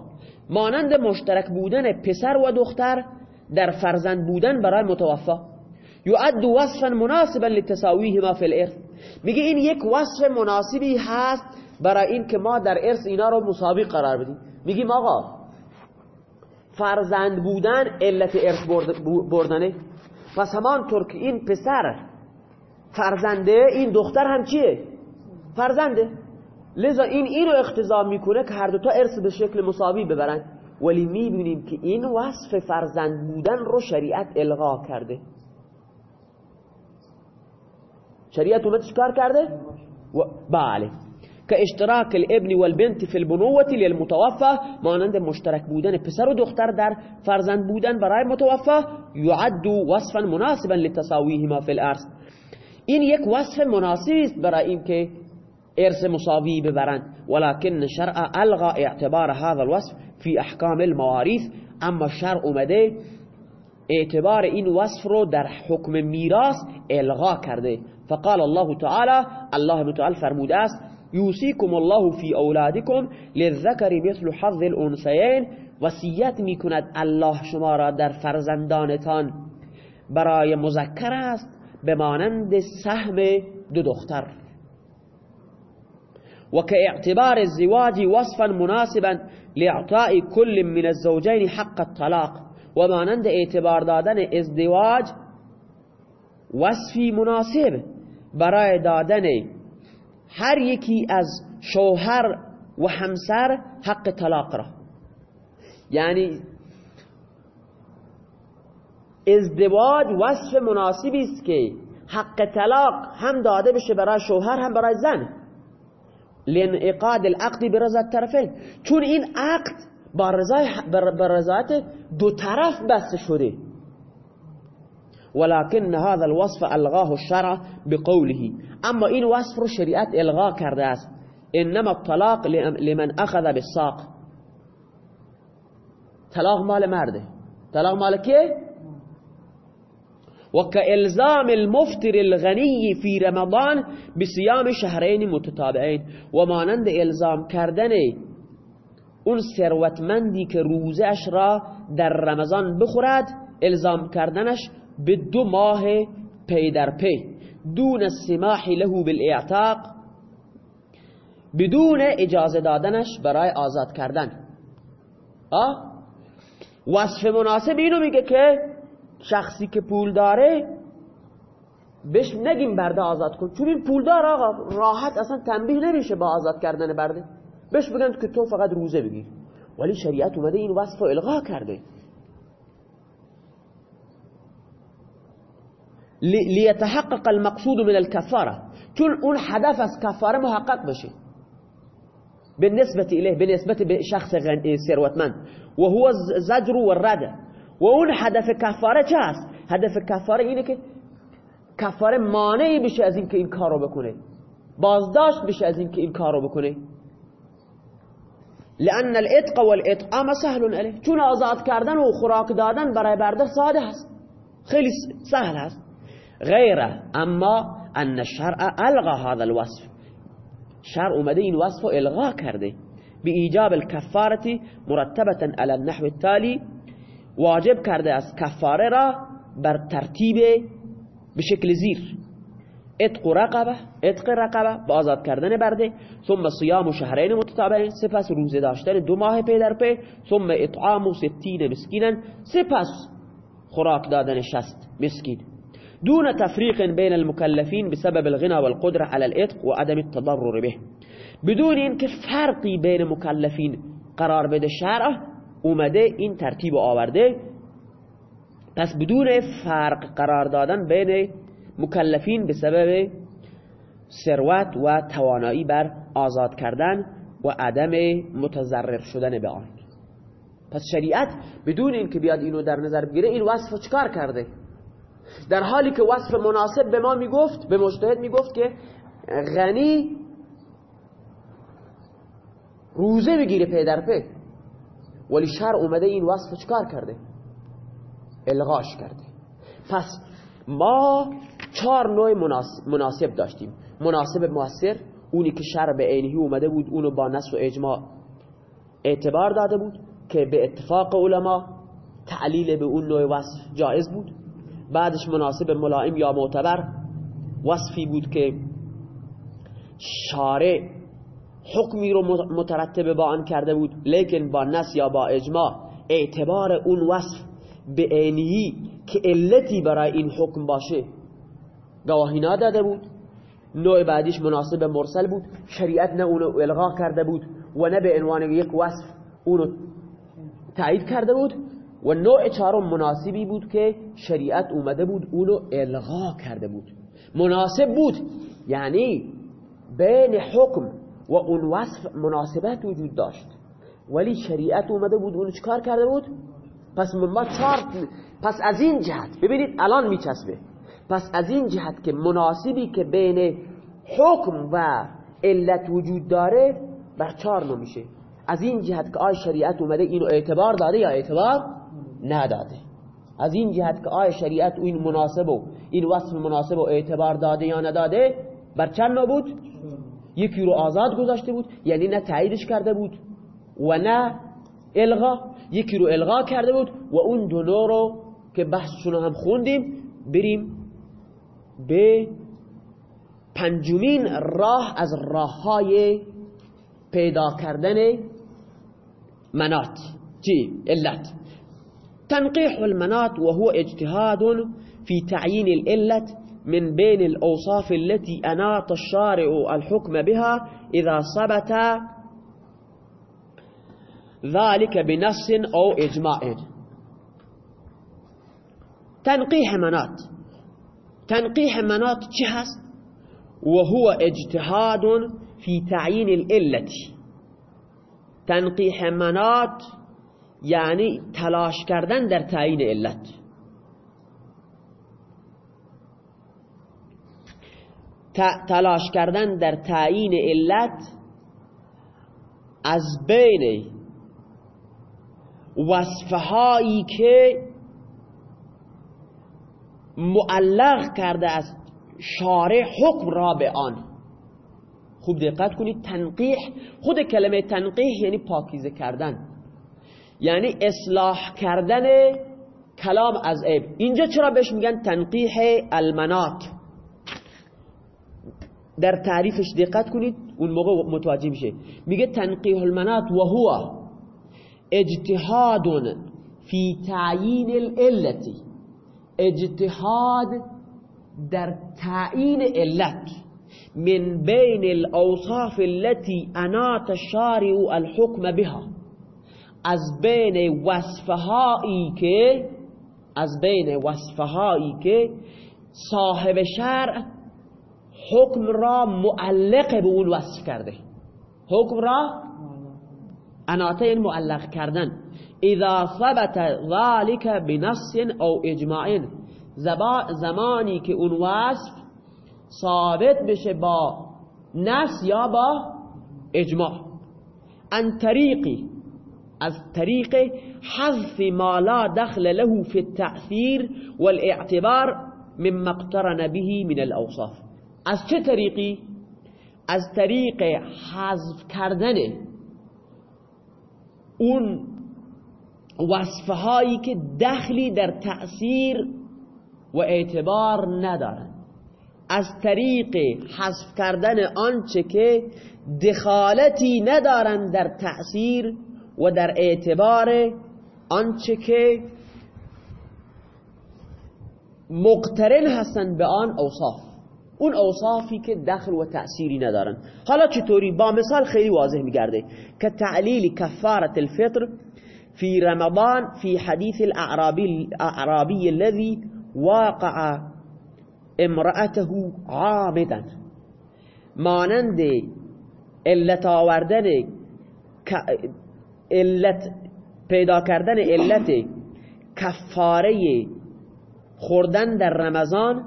مانند مشترک بودن پسر و دختر در فرزند بودن برای متوفا. یعد وصفا مناسبا لتساویهما فی الارث میگه این یک وصف مناسبی هست برای این که ما در ارث اینا رو مساوی قرار بدیم. میگیم آقا فرزند بودن علت ارث بردنه. پس همانطور که این پسر فرزنده این دختر هم چیه؟ فرزنده. لذا این اینو اختزا می‌کنه که هر دوتا ارث به شکل مساوی ببرن. ولی می‌بینیم که این وصف فرزند بودن رو شریعت الغا کرده. شریعت اومد کار کرده؟ و... بله که اشتراک الابن والبنت فی البنوة للمتوفى مانند مشترک بودن پسر و دختر در فرزند بودن برای متوفى یعد وصفا مناسبا لتساویهما فی الارث این یک وصف مناسبی است برای اینکه ارث مساوی ببرند. ولكن شرع الغا اعتبار هذا الوصف في احکام المواريث اما شرع اومده اعتبار این وصف رو در حکم میراث الغا کرده. فقال الله تعالى الله متعال فرموده است یوسیکم الله فی اولادکم للذکر مثل حظ الانثیین وصیت میکند الله شما را در فرزندانتان. برای مذکر است به مانند سهم دو دختر. وكاعتبار الزواج وصفا مناسبا لإعطاء كل من الزوجين حق الطلاق ومانند اعتبار دادن ازدواج وصفی مناسب. برای دادن هر یکی از شوهر و همسر حق طلاق را. یعنی ازدواج وصف مناسبی است که حق طلاق هم داده بشه برای شوهر هم برای زن. لانعقاد العقد برضا الطرفین. چون این عقد با رضایت دو طرف بسته شده. ولكن هذا الوصف ألغاه الشرع بقوله. أما این وصف رو شریعت الغا کرده است إنما الطلاق لمن أخذ بالساق. طلاق مال مرده. طلاق مال که وكإلزام المفتر الغني في رمضان بصيام شهرين متتابعين. و مانند إلزام کردن اون ثروتمندی که روزش را در رمضان بخورد إلزام کردنش به دو ماه پی در پی. دون السماح له بالاعتاق بدون اجازه دادنش برای آزاد کردن. آه وصف مناسب اینو میگه که شخصی که پول داره بهش نگیم برده آزاد کن. چون این پول دار آقا راحت اصلا تنبیه نمیشه با آزاد کردن برده. بهش بگن که تو فقط روزه بگیر. ولی شریعت اومده این وصف رو الغا کرده. لیتحقق المقصود من الكفارة. چون اون هدف کفاره محقق بشه به نسبت الیه به نسبت به شخص ثروتمند و هو زجر و رد هدف کفاره چه هدف کفاره اینه که کفارة مانعی بشه از اینکه این کارو بکنه. بازداشت بشه از اینکه لأن الإتق والإطعام سهل عليه چون آزاد کردن و خوراک دادن برای برده ساده هست. سهل هست. غیره أما أن الشرع الغا هذا الوصف. شرع اومده این وصف الغا کرده بإيجاب الكفارة مرتبة على النحو التالي. واجب کرده از کفاره را بر ترتیب به شکل زیر. عتق رقبة عتق رقبة با آزاد کردن برده. ثم صیام شهرین متتابعین سپس روزه داشتن دو ماه پی در پی. ثم اطعام ستین مسکینا سپس خوراک دادن شصت مسکین. دون تفریق بین المكلفین بسبب الغنى والقدرة على الاتق وعدم التضرر به. بدون اینکه فرقی بین مکلفین قرار بده شرع اومده این ترتیب آورده. پس بدون فرق قرار دادن بین مکلفین به سبب ثروت و توانایی بر آزاد کردن و عدم متضرر شدن به آن. پس شریعت بدون اینکه بیاد اینو در نظر بگیره این وصف چکار کرده؟ در حالی که وصف مناسب به ما می‌گفت به مجتهد می‌گفت که غنی روزه بگیره پی در پی. ولی شر اومده این وصف چکار کرده؟ الغاش کرده. پس ما چهار نوع مناسب داشتیم. مناسب موثر اونی که شر به عینی اومده بود اونو با نص و اجماع اعتبار داده بود که به اتفاق علما تعلیل به اون نوع وصف جایز بود. بعدش مناسب ملائم یا معتبر وصفی بود که شارع حکمی رو مترتب با آن کرده بود لیکن با نس یا با اجماع اعتبار اون وصف به عینی که علتی برای این حکم باشه گواهی داده بود. نوع بعدیش مناسب مرسل بود. شریعت نه اونو الغا کرده بود و نه به عنوان یک وصف اونو تایید کرده بود. و نوع چهارم مناسبی بود که شریعت اومده بود اونو الغا کرده بود. مناسب بود یعنی بین حکم و اون وصف مناسبت وجود داشت. ولی شریعت اومده بود اونو چکار کرده بود؟ پس ما چهار پس از این جهت ببینید الان میچسبه. پس از این جهت که مناسبی که بین حکم و علت وجود داره بر چهار نو میشه. از این جهت که آی شریعت اومده اینو اعتبار داده یا اعتبار؟ نداده. از این جهت که آی شریعت این مناسب و این وصف مناسب و اعتبار داده یا نداده بر چند بود؟ یکی رو آزاد گذاشته بود یعنی نه تاییدش کرده بود و نه الغا. یکی رو الغا کرده بود و اون دو نوع رو که بحثشون هم خوندیم بریم به پنجمین راه از راه های پیدا کردن منات. چی؟ علت. تنقيح المنات وهو اجتهاد في تعيين الإلة من بين الأوصاف التي أناط الشارع الحكم بها إذا ثبت ذلك بنص أو إجماع. تنقيح منات تنقيح منات چه وهو اجتهاد في تعيين الإلة. تنقيح منات یعنی تلاش کردن در تعیین علت. تلاش کردن در تعیین علت از بین وصفهایی که معلق کرده از شارع حکم را به آن. خوب دقت کنید تنقیح خود کلمه تنقیح یعنی پاکیزه کردن. یعنی اصلاح کردن کلام از عیب. اینجا چرا بهش میگن تنقیح المنات در تعریفش دقت کنید اون موقع متوجه میشه. میگه تنقیح المنات و هو اجتهاد فی تعیین الالتی اجتهاد در تعیین علت. من بین الاوصاف التي انات الشارع الحكم بها. از بین وصفهایی که از بین وصفهایی که صاحب شرع حکم را معلق به اون وصف کرده. حکم را اناته معلق کردن. اذا ثبت ذلك بنص او اجماع زمانی که اون وصف ثابت بشه با نص یا با اجماع. عن طریقی از طریق حذف ما لا دخل له في التأثير والاعتبار مما اقترن به من الأوصاف از چه طریقی؟ از طریق حذف کردن اون وصفهایی که دخلی در تأثیر و اعتبار ندارند از طریق حذف کردن آنچه که دخالتی ندارند در تأثیر و در اعتبار آنچه که مقترن هستند به آن اوصاف. اون اوصافی که دخل و تأثیری ندارن. حالا چطوری؟ با مثال خیلی واضح میگرده. که تعلیل کفارت الفطر في رمضان في حديث الأعرابي, الأعرابي الذي واقع امرأته عامدا. مانند علت آوردن علت پیدا کردن علت کفاره خوردن در رمضان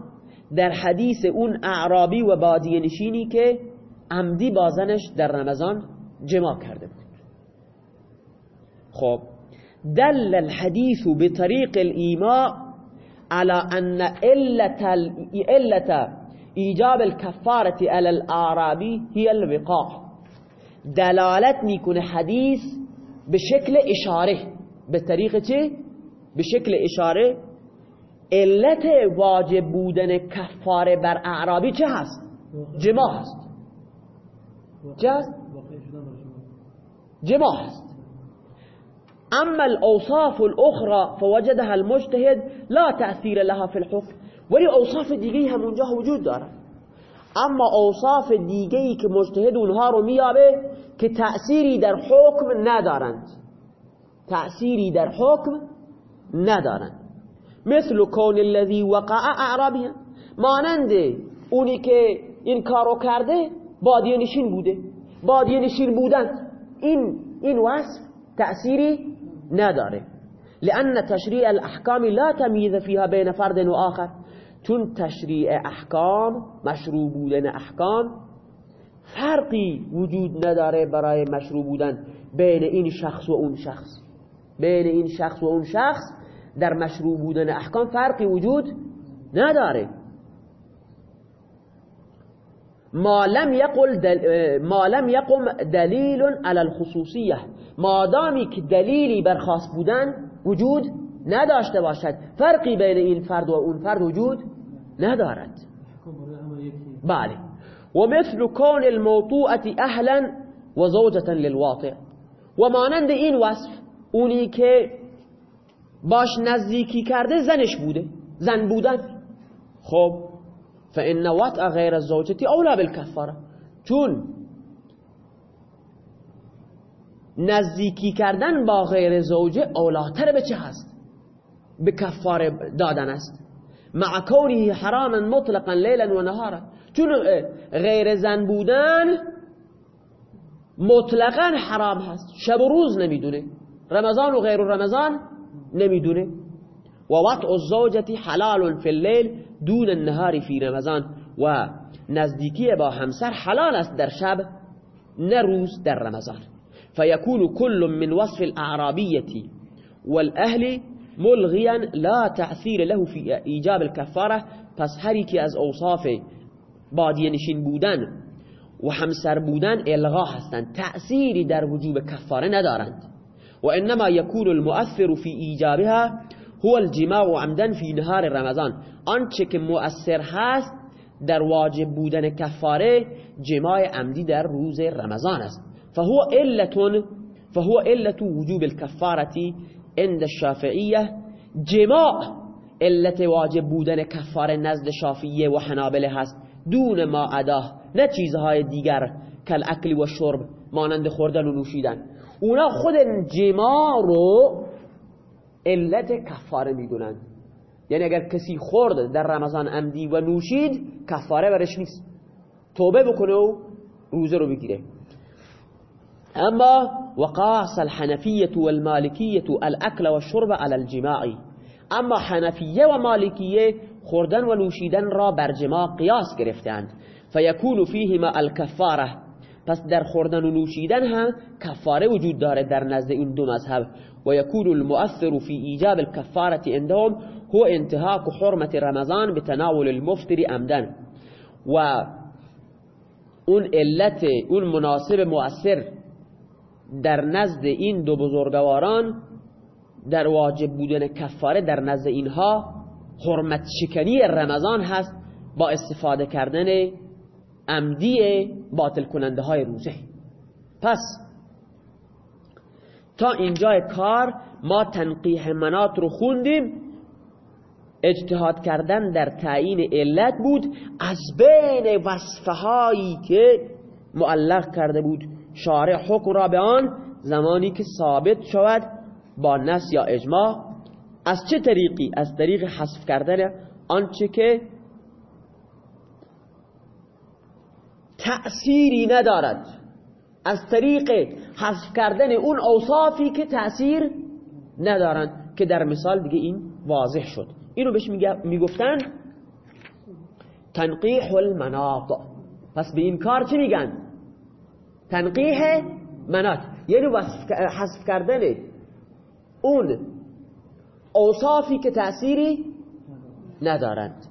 در حدیث اون اعرابی و بادی نشینی که عمدی بازنش در رمضان جمع کرده بود. خب دل الحديث بطريق الإيماء على أن إلة, إلة إيجاب الكفارة على الأعرابي هي الوقاع. دلالت می‌کنه حدیث به شکل اشاره به طریق چه؟ به شکل اشاره علت واجب بودن کفاره بر اعرابی چه هست؟ جماع هست چه هست؟ جماع هست اما الاوصاف الاخرى فوجدها المجتهد لا تأثیر لها في الحكم ولی اوصاف دیگه هم اونجا وجود داره اما اوصاف دیگه که مجتهد اونها رو میابه که تأثیری در حکم ندارند. تأثیری در حکم ندارند. مثل کون الذي وقع اعرابیا مانند اونی که این کارو کرده بادیه نشین بوده. بادیه نشین بودن. این این وصف تأثیری نداره. لأن تشریع الاحکام لا تمیز فيها بین فرد و آخر. چون تشریع احکام مشروع بودن احکام فرقی وجود نداره برای مشروع بودن بین این شخص و اون شخص. بین این شخص و اون شخص در مشروع بودن احکام فرقی وجود نداره. ما لم يقل دل ما لم يقم دلیل على الخصوصیه. مادامی که دلیلی بر خاص بودن وجود نداشته باشد. فرقی بین این فرد و اون فرد وجود ندارد. بله. و مثل کون الموطوعه أهلا و زوجة للواطع و مانند این وصف اونی که باش نزدیکی کرده زنش بوده زن بودن. خب فإن وطع غیر الزوجة اولا بالكفارة. چون نزدیکی کردن با غیر زوجه اولاتر به چه هست؟ به کفاره دادن است. مع کونه حراما مطلقا لیلا و نهارا. چون غیر زن بودن مطلقا حرام هست. شب و روز نمیدونه. رمضان و غیر رمضان نمیدونه. و وطع الزوجة حلال فی اللیل دون النهار فی رمضان. و نزدیکی با همسر حلال است در شب نه روز در رمضان. فيكون كل من وصف الأعرابية والأهل ملغيا لا تأثير له في إيجاب الكفارة پس هر کی از اوصاف بادیه نشین بودن و همسر بودن الغا هستند. تأثیری در وجوب کفاره ندارند. و انما يكون المؤثر في ایجابها هو الجماع عمدا في نهار رمضان. آنچه که مؤثر هست در واجب بودن کفاره جماع عمدی در روز رمضان است. فهو علة فهو علة وجوب الكفارة عند الشافعية جماع علت واجب بودن کفاره نزد شافعیه و حنابله هست. دون ما اداه نه چیزهای دیگر کل اکل و شرب مانند خوردن و نوشیدن. اونا خود جماع رو علت کفاره می‌دونن. یعنی اگر کسی خورد در رمضان عمدی و نوشید کفاره برش نیست. توبه بکنه و روزه رو بگیره. اما وقاس الحنفية والمالكية الأكل والشرب على الجماع. اما حنفیه و مالکیه خوردن و نوشیدن را بر جماع قیاس گرفتند. فیکون فیهما الكفاره پس در خوردن و نوشیدن هم کفاره وجود داره در نزد این دو مذهب. و یکون المؤثر فی ایجاب الكفاره عندهم هو انتهاک حرمت رمضان به تناول المفطر عمدن. و اون علت اون مناسب مؤثر در نزد این دو بزرگواران در واجب بودن کفاره در نزد اینها حرمت شکنی رمضان هست با استفاده کردن عمدی باطل کننده های روزه. پس تا اینجای کار ما تنقیح منات رو خوندیم. اجتهاد کردن در تعیین علت بود. از بین وصفه هایی که معلق کرده بود شارع حکم را به آن زمانی که ثابت شود با نس یا اجماع از چه طریقی؟ از طریق حذف کردن آنچه که تأثیری ندارد. از طریق حذف کردن اون اوصافی که تأثیر ندارند که در مثال دیگه این واضح شد. اینو بهش می‌گفتن تنقیح المناط. پس به این کار چی میگن؟ تنقیح مناط. یعنی حذف کردن اون اوصافی که تأثیری ندارند.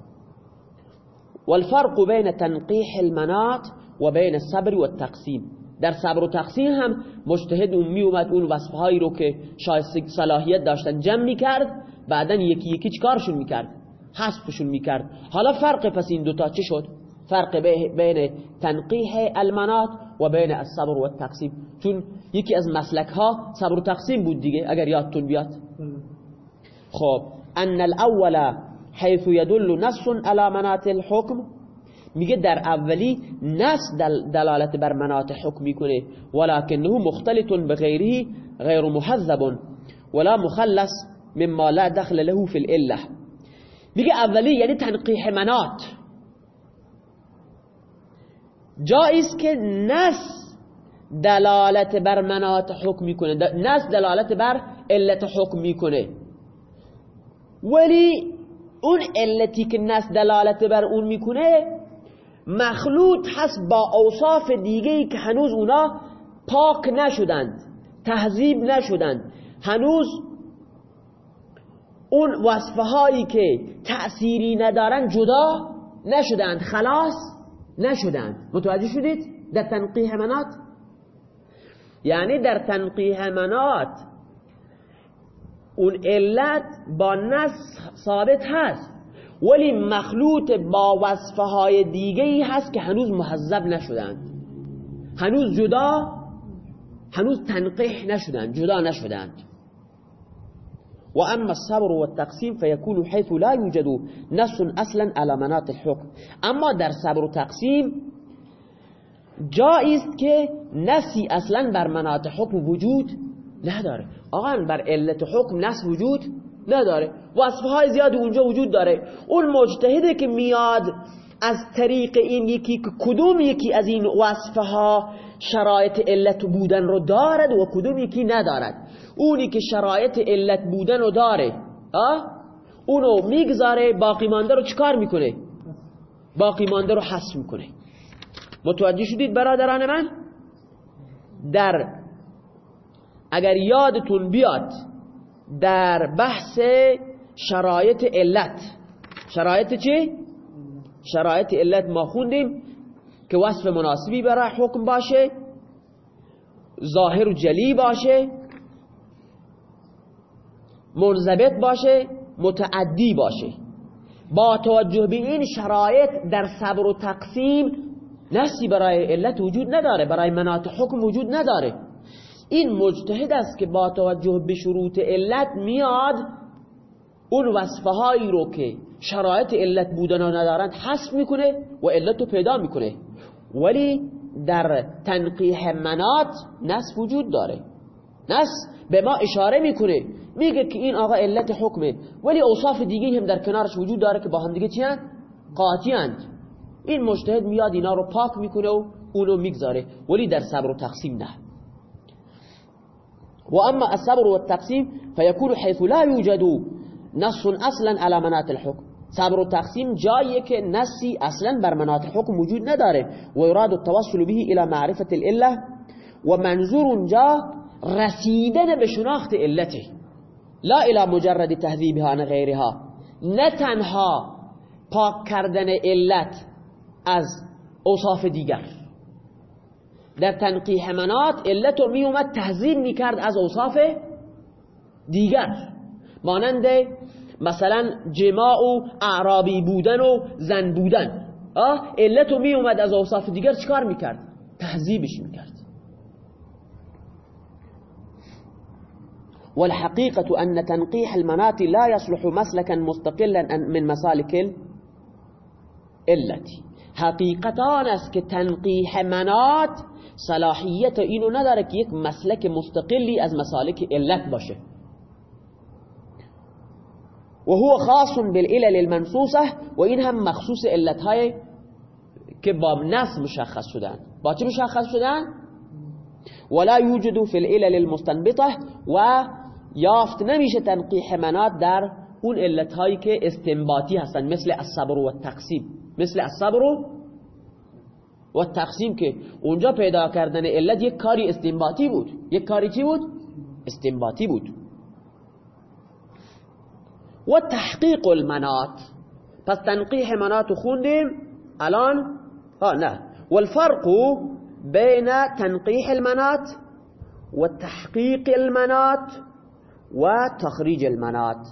والفرق بین تنقیح المناط و بین الصبر و التقسیم. در صبر و تقسیم هم مجتهد اون می اومد اون وصفهایی رو که شاید صلاحیت داشتن جمع می‌کرد بعدا یکی یکی چکارشون می‌کرد؟ حذفشون می‌کرد. حالا فرق پس این دوتا چه شد؟ فرق بین تنقیح المنات و بین الصبر و التقسیم. چون یکی از مسلک ها صبر و تقسیم بود دیگه اگر یادتون بیاد. خب أن الأول حيث يدل نص على منات الحكم. میگه در اولی نص دل دلالت بر منات حکم میکنه ولكنه مختلط بغیره غیر محذب ولا مخلص مما لا دخل له في الإلة. میگه اولی یعنی تنقیح منات جایز که نص دلالت بر منات حکم میکنه نص دلالت بر علت حکم میکنه ولی اون علتی که نص دلالت بر اون می‌کنه مخلوط هست با اوصاف دیگه ای که هنوز اونا پاک نشدند تهذیب نشدند. هنوز اون وصفه هایی که تأثیری ندارن جدا نشدند خلاص نشدند. متوجه شدید؟ در تنقیح منات؟ یعنی در تنقیح منات اون علت با نص ثابت هست. ولی مخلوط با وصفه های دیگه ای هست که هنوز محذب نشدند هنوز جدا هنوز تنقیح نشدند جدا نشدند وأما الصبر والتقسيم فيكون حيث لا يوجد نص أصلا على مناط الحكم اما در صبر و تقسیم جایست که نسی اصلا بر مناط حکم وجود نداره. آقا بر علت حکم نس وجود نداره. وصفه های زیاد اونجا وجود داره. اون مجتهده که میاد از طریق این یکی که کدوم یکی از این وصفه ها شرایط علت بودن رو دارد و کدوم یکی ندارد. اونی که شرایط علت بودن رو داره آه؟ اونو می‌گذاره باقی مانده رو چکار می‌کنه؟ باقی مانده رو حس می‌کنه. متوجه شدید برادران من؟ در اگر یادتون بیاد در بحث شرایط علت شرایط چی؟ شرایط علت ما خوندیم که وصف مناسبی برای حکم باشه ظاهر و جلی باشه منضبط باشه متعدی باشه با توجه به این شرایط در صبر و تقسیم نسی برای علت وجود نداره برای منات حکم وجود نداره این مجتهد است که با توجه به شروط علت میاد اون وصفه هایی رو که شرایط علت بودن و ندارند حذف می‌کنه و علت رو پیدا می‌کنه. ولی در تنقیح منات نس وجود داره. نس به ما اشاره می‌کنه. میگه که این آقا علت حکمه. ولی اوصاف دیگه هم در کنارش وجود داره که با هم دیگه چی هن؟ قاطی این مجتهد میاد اینا رو پاک می‌کنه و اونو می‌گذاره. ولی در صبر و تقسیم نه. و اما الصبر والتقسيم فيكون حيث لا يوجد نص أصلا على منات الحكم. صبر جاییه که نسی أصلا بر مناط حکم وجود نداره و یراد التوصل به إلى معرفت العله و منظور اونجا رسیدن به شناخت علته لا إلى مجرد تهذیبها عن غیرها نه تنها پاک کردن علت از اوصاف دیگر. در تنقیح منات علت می اومد تهذیب میکرد از اوصاف دیگر. مانند مثلا جماع و اعرابی بودن و زن بودن. آه علت می اومد از أوصاف دیگر چیکار میکرد؟ تهذیبش میکرد. والحقيقة أن تنقيح المناط لا يصلح مسلكا مستقلا من مسالك إلتي. حقیقتان است که تنقیح منات صلاحیت اینو نداره که یک مسلک مستقلی از مسالک علت باشه. و هو خاص بالعلل المنصوصة و این هم مخصوص علت های که با نص مشخص شدن. با چه مشخص شدن؟ ولا يوجد في العلل المستنبطة و یافت نمیشه تنقیح منات در اون علت هایی که استنباطی هستن مثل الصبر و التقسیم. مثل الصبر و التقسیم که اونجا پیدا کردن علت یک کاری استنباطی بود. یک کاری چی بود؟ استنباطی بود. و تحقیق المنات. پس تنقیح منات خوندیم. الان؟ ها نه. والفرق بين تنقيح المنات وتحقيق المنات وتخريج المنات.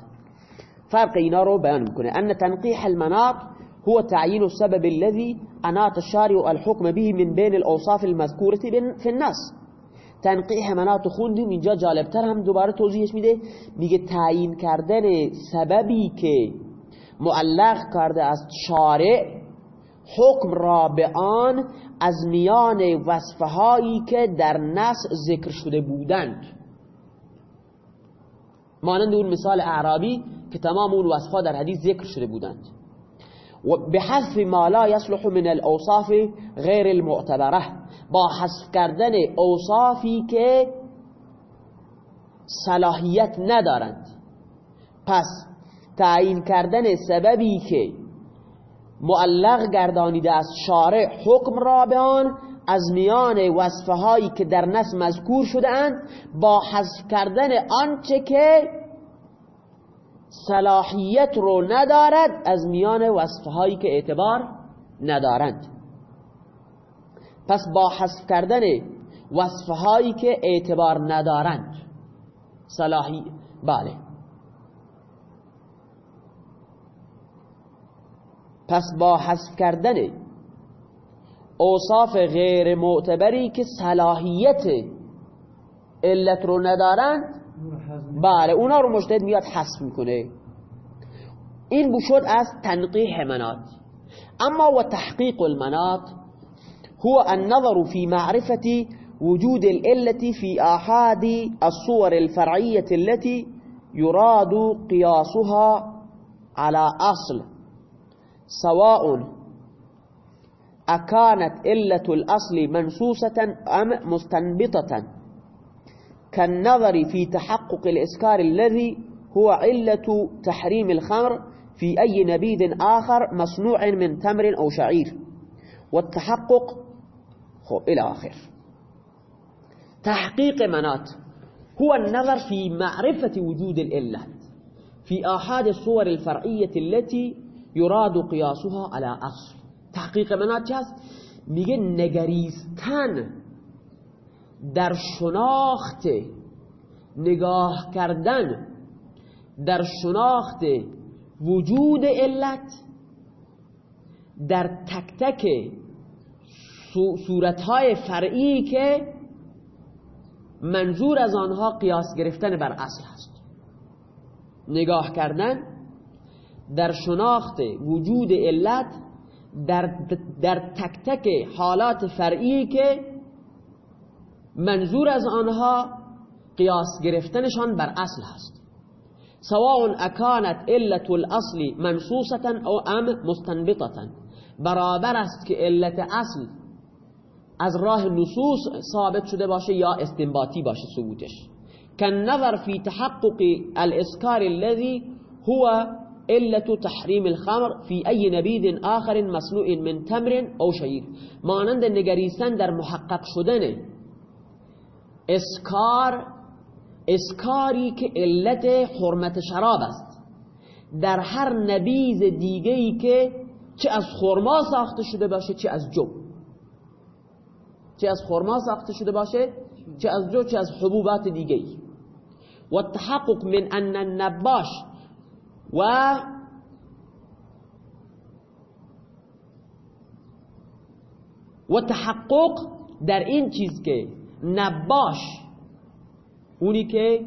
فرق اینا رو بیان می‌کنه. ان تنقيح المنات هو تعيين السبب الذي انات الشارع الحكم به من بين الاوصاف المذكورة في النص تنقیح منات خوندیم اینجا جالبتر هم دوباره توضیحش میده. میگه تعیین کردن سببی که معلق کرده از شارع حکم را به آن از میان وصفهایی که در نص ذکر شده بودند. مانند اون مثال اعرابی که تمام اون وصفها در حدیث ذکر شده بودند. و به حذف ما لا يصلح من الاوصاف غیر المعتبره با حذف کردن اوصافی که صلاحیت ندارند. پس تعیین کردن سببی که معلق گردانیده از شارع حکم را به آن از میان وصفه هایی که در نص مذکور شده اند با حذف کردن آنچه که صلاحیت رو ندارد از میان وصفه هایی که اعتبار ندارند. پس با حذف کردن وصفه هایی که اعتبار ندارند صلاحی بله. پس با حذف کردن اوصاف غیر معتبری که صلاحیت علت رو ندارند بله اونا رو مجتهد میاد حذف میکنه. این بشد از تنقیح منات اما و تحقیق المنات هو النظر في معرفة وجود الإلة في آحاد الصور الفرعية التي يراد قياسها على أصل. سواء أكانت إلة الأصل منسوسة أم مستنبطة. كالنظر في تحقق الإسكار الذي هو علة تحريم الخمر في أي نبيذ آخر مصنوع من تمر أو شعير والتحقق خب إلى آخر. تحقيق منات هو النظر في معرفة وجود الإلة في آحاد الصور الفرعية التي يراد قياسها على أصل. تحقیق منات چه هست نگریستن در شناخت نگاه کردن در شناخت وجود علت در تک تک صورتهای فرعی که منظور از آنها قیاس گرفتن بر اصل هست. نگاه کردن در شناخت وجود علت در, در تک تک حالات فرعی که منظور از آنها قیاس گرفتنشان بر اصل هست. سواء اکانت علت الاصل منصوصتا أو ام مستنبطتا. برابر است که علت اصل از راه نصوص ثابت شده باشه یا استنباطی باشه ثبوتش. كالنظر في تحقق الاسكار الذي هو علت تحریم الخمر فی ای نبید آخر مصنوع من تمر أو شعیر مانند نگریستن در محقق شدن اسکار اسکاری که علت حرمت شراب است. در هر نبیز دیگه که چه از خرما ساخته شده باشه چه از جو. چه از خرما ساخته شده باشه چه از جو چه از حبوبات دیگه ای و التحقق من ان النباش و و تحقق در این چیز که نباش. اونی که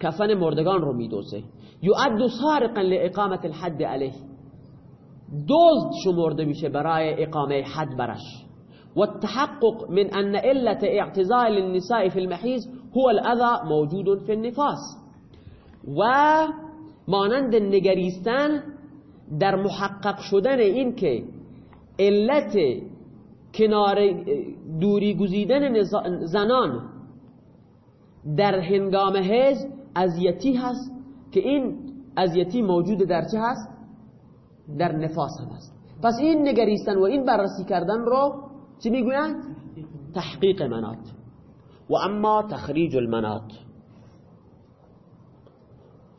کفن مردگان رو میدوزه. یعد سارقا لاقامت الحد علیه. دزد شمرده میشه برای اقامه حد برش والتحقق من أن إلة اعتزال النساء في المحيز هو الأذى موجود في النفاس. و مانند نگریستن در محقق شدن این که علت کنار دوری گزیدن زنان در هنگام حیض اذیتی هست که این اذیتی موجود در چه هست؟ در نفاس هم هست. پس این نگریستن و این بررسی کردن رو چی می‌گویند؟ تحقیق منات و اما تخریج المنات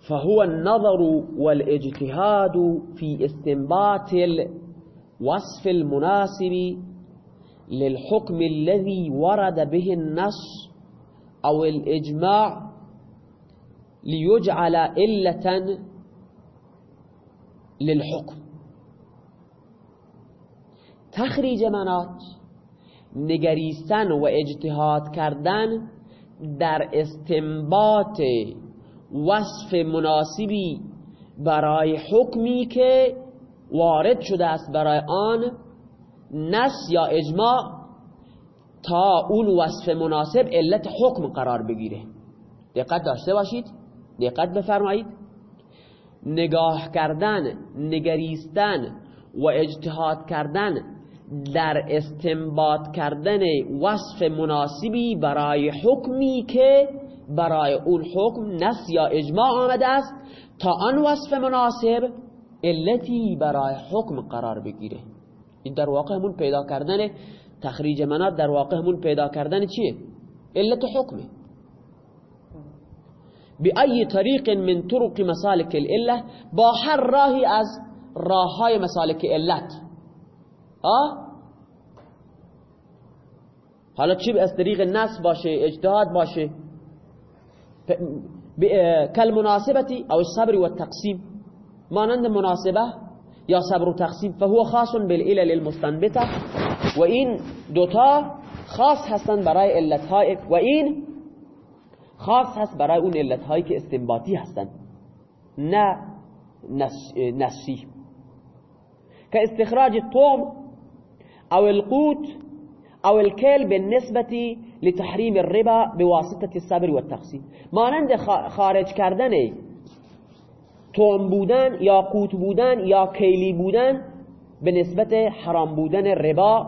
فهو النظر والاجتهاد في استنباط الوصف المناسب للحكم الذي ورد به النص أو الإجماع ليجعل إلة للحكم. تخريج منات نگریستن و اجتهاد کردن در استنباط وصف مناسبی برای حکمی که وارد شده است برای آن نس یا اجماع تا اون وصف مناسب علت حکم قرار بگیره. دقت داشته باشید دقت بفرمایید. نگاه کردن نگریستن و اجتهاد کردن در استنباط کردن وصف مناسبی برای حکمی که برای اون حکم نس یا اجماع آمده است تا آن وصف مناسب علتی برای حکم قرار بگیره. این در واقع همون پیدا کردن تخریج منات در واقع همون پیدا کردن چیه؟ علت حکمه. بأي طریق من طرق مسالک العلة؟ با هر راهی از راه های مسالک علت. آه حالا چی از طریق نص باشه اجتهاد باشه؟ کل مناسبتی أو صبر و تقسیم مانند مناسبه؟ یا صبر و تقسیم فهو خاص بالعلل المستنبته و این دوتا خاص هستند برای علتهای و این خاص هست برای اون علتهایی که استنباطی هستند نه نسی که استخراج الطعم أو القوت أو الكيل بالنسبة لتحريم الربا بواسطة الصبر والتقسيم مانند خارج کردن توم بودن یا قوت بودن یا کیلی بودن به نسبت حرام بودن ربا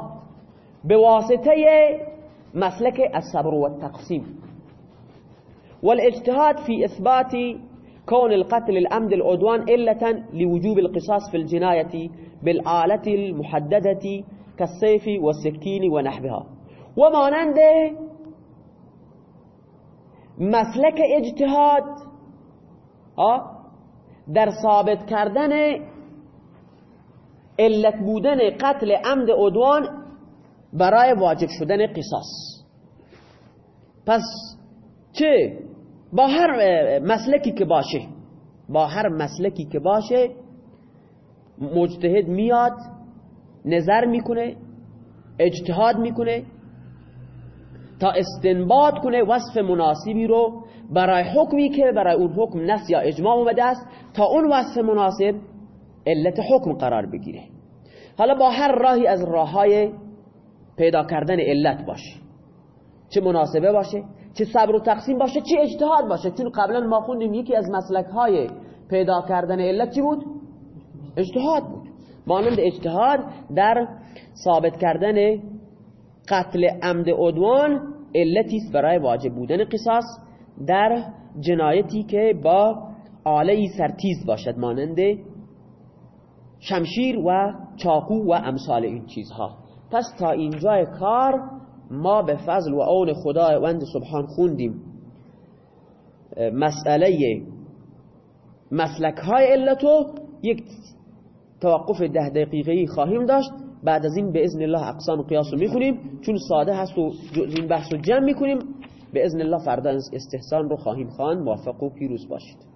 به واسطه مسلک الصبر والتقسیم والاجتهاد في إثبات كون القتل الأمد العدوان إلة لوجوب القصاص في الجناية بالآلة المحددة كالسيف والسكين ونحوها ومانند مسلك اجتهاد در ثابت کردن علت بودن قتل عمد عدوان برای واجب شدن قصاص. پس چه؟ با هر مسلکی که باشه با هر مسلکی که باشه مجتهد میاد نظر می‌کنه اجتهاد می‌کنه تا استنباط کنه وصف مناسبی رو برای حکمی که برای اون حکم نس یا اجماع اومده است تا اون وصف مناسب علت حکم قرار بگیره. حالا با هر راهی از راه های پیدا کردن علت باشه. چه مناسبه باشه چه صبر و تقسیم باشه چه اجتهاد باشه. چون قبلا ما خوندیم یکی از مسلک های پیدا کردن علت چی بود؟ اجتهاد بود. مانند اجتهاد در ثابت کردن قتل عمد عدوان علتی برای واجب بودن قصاص. در جنایتی که با آله سرتیز باشد مانند شمشیر و چاقو و امثال این چیزها. پس تا اینجای کار ما به فضل و اون خداوند سبحان خوندیم. مسئله مسلک های علتو یک توقف ده دقیقه خواهیم داشت. بعد از این به ازن الله اقسام قیاس رو می‌خونیم. چون ساده هست و این بحث رو جمع می‌کنیم. به ازن الله فردا استحسان رو خواهیم خواند. موفق و پیروز باشید.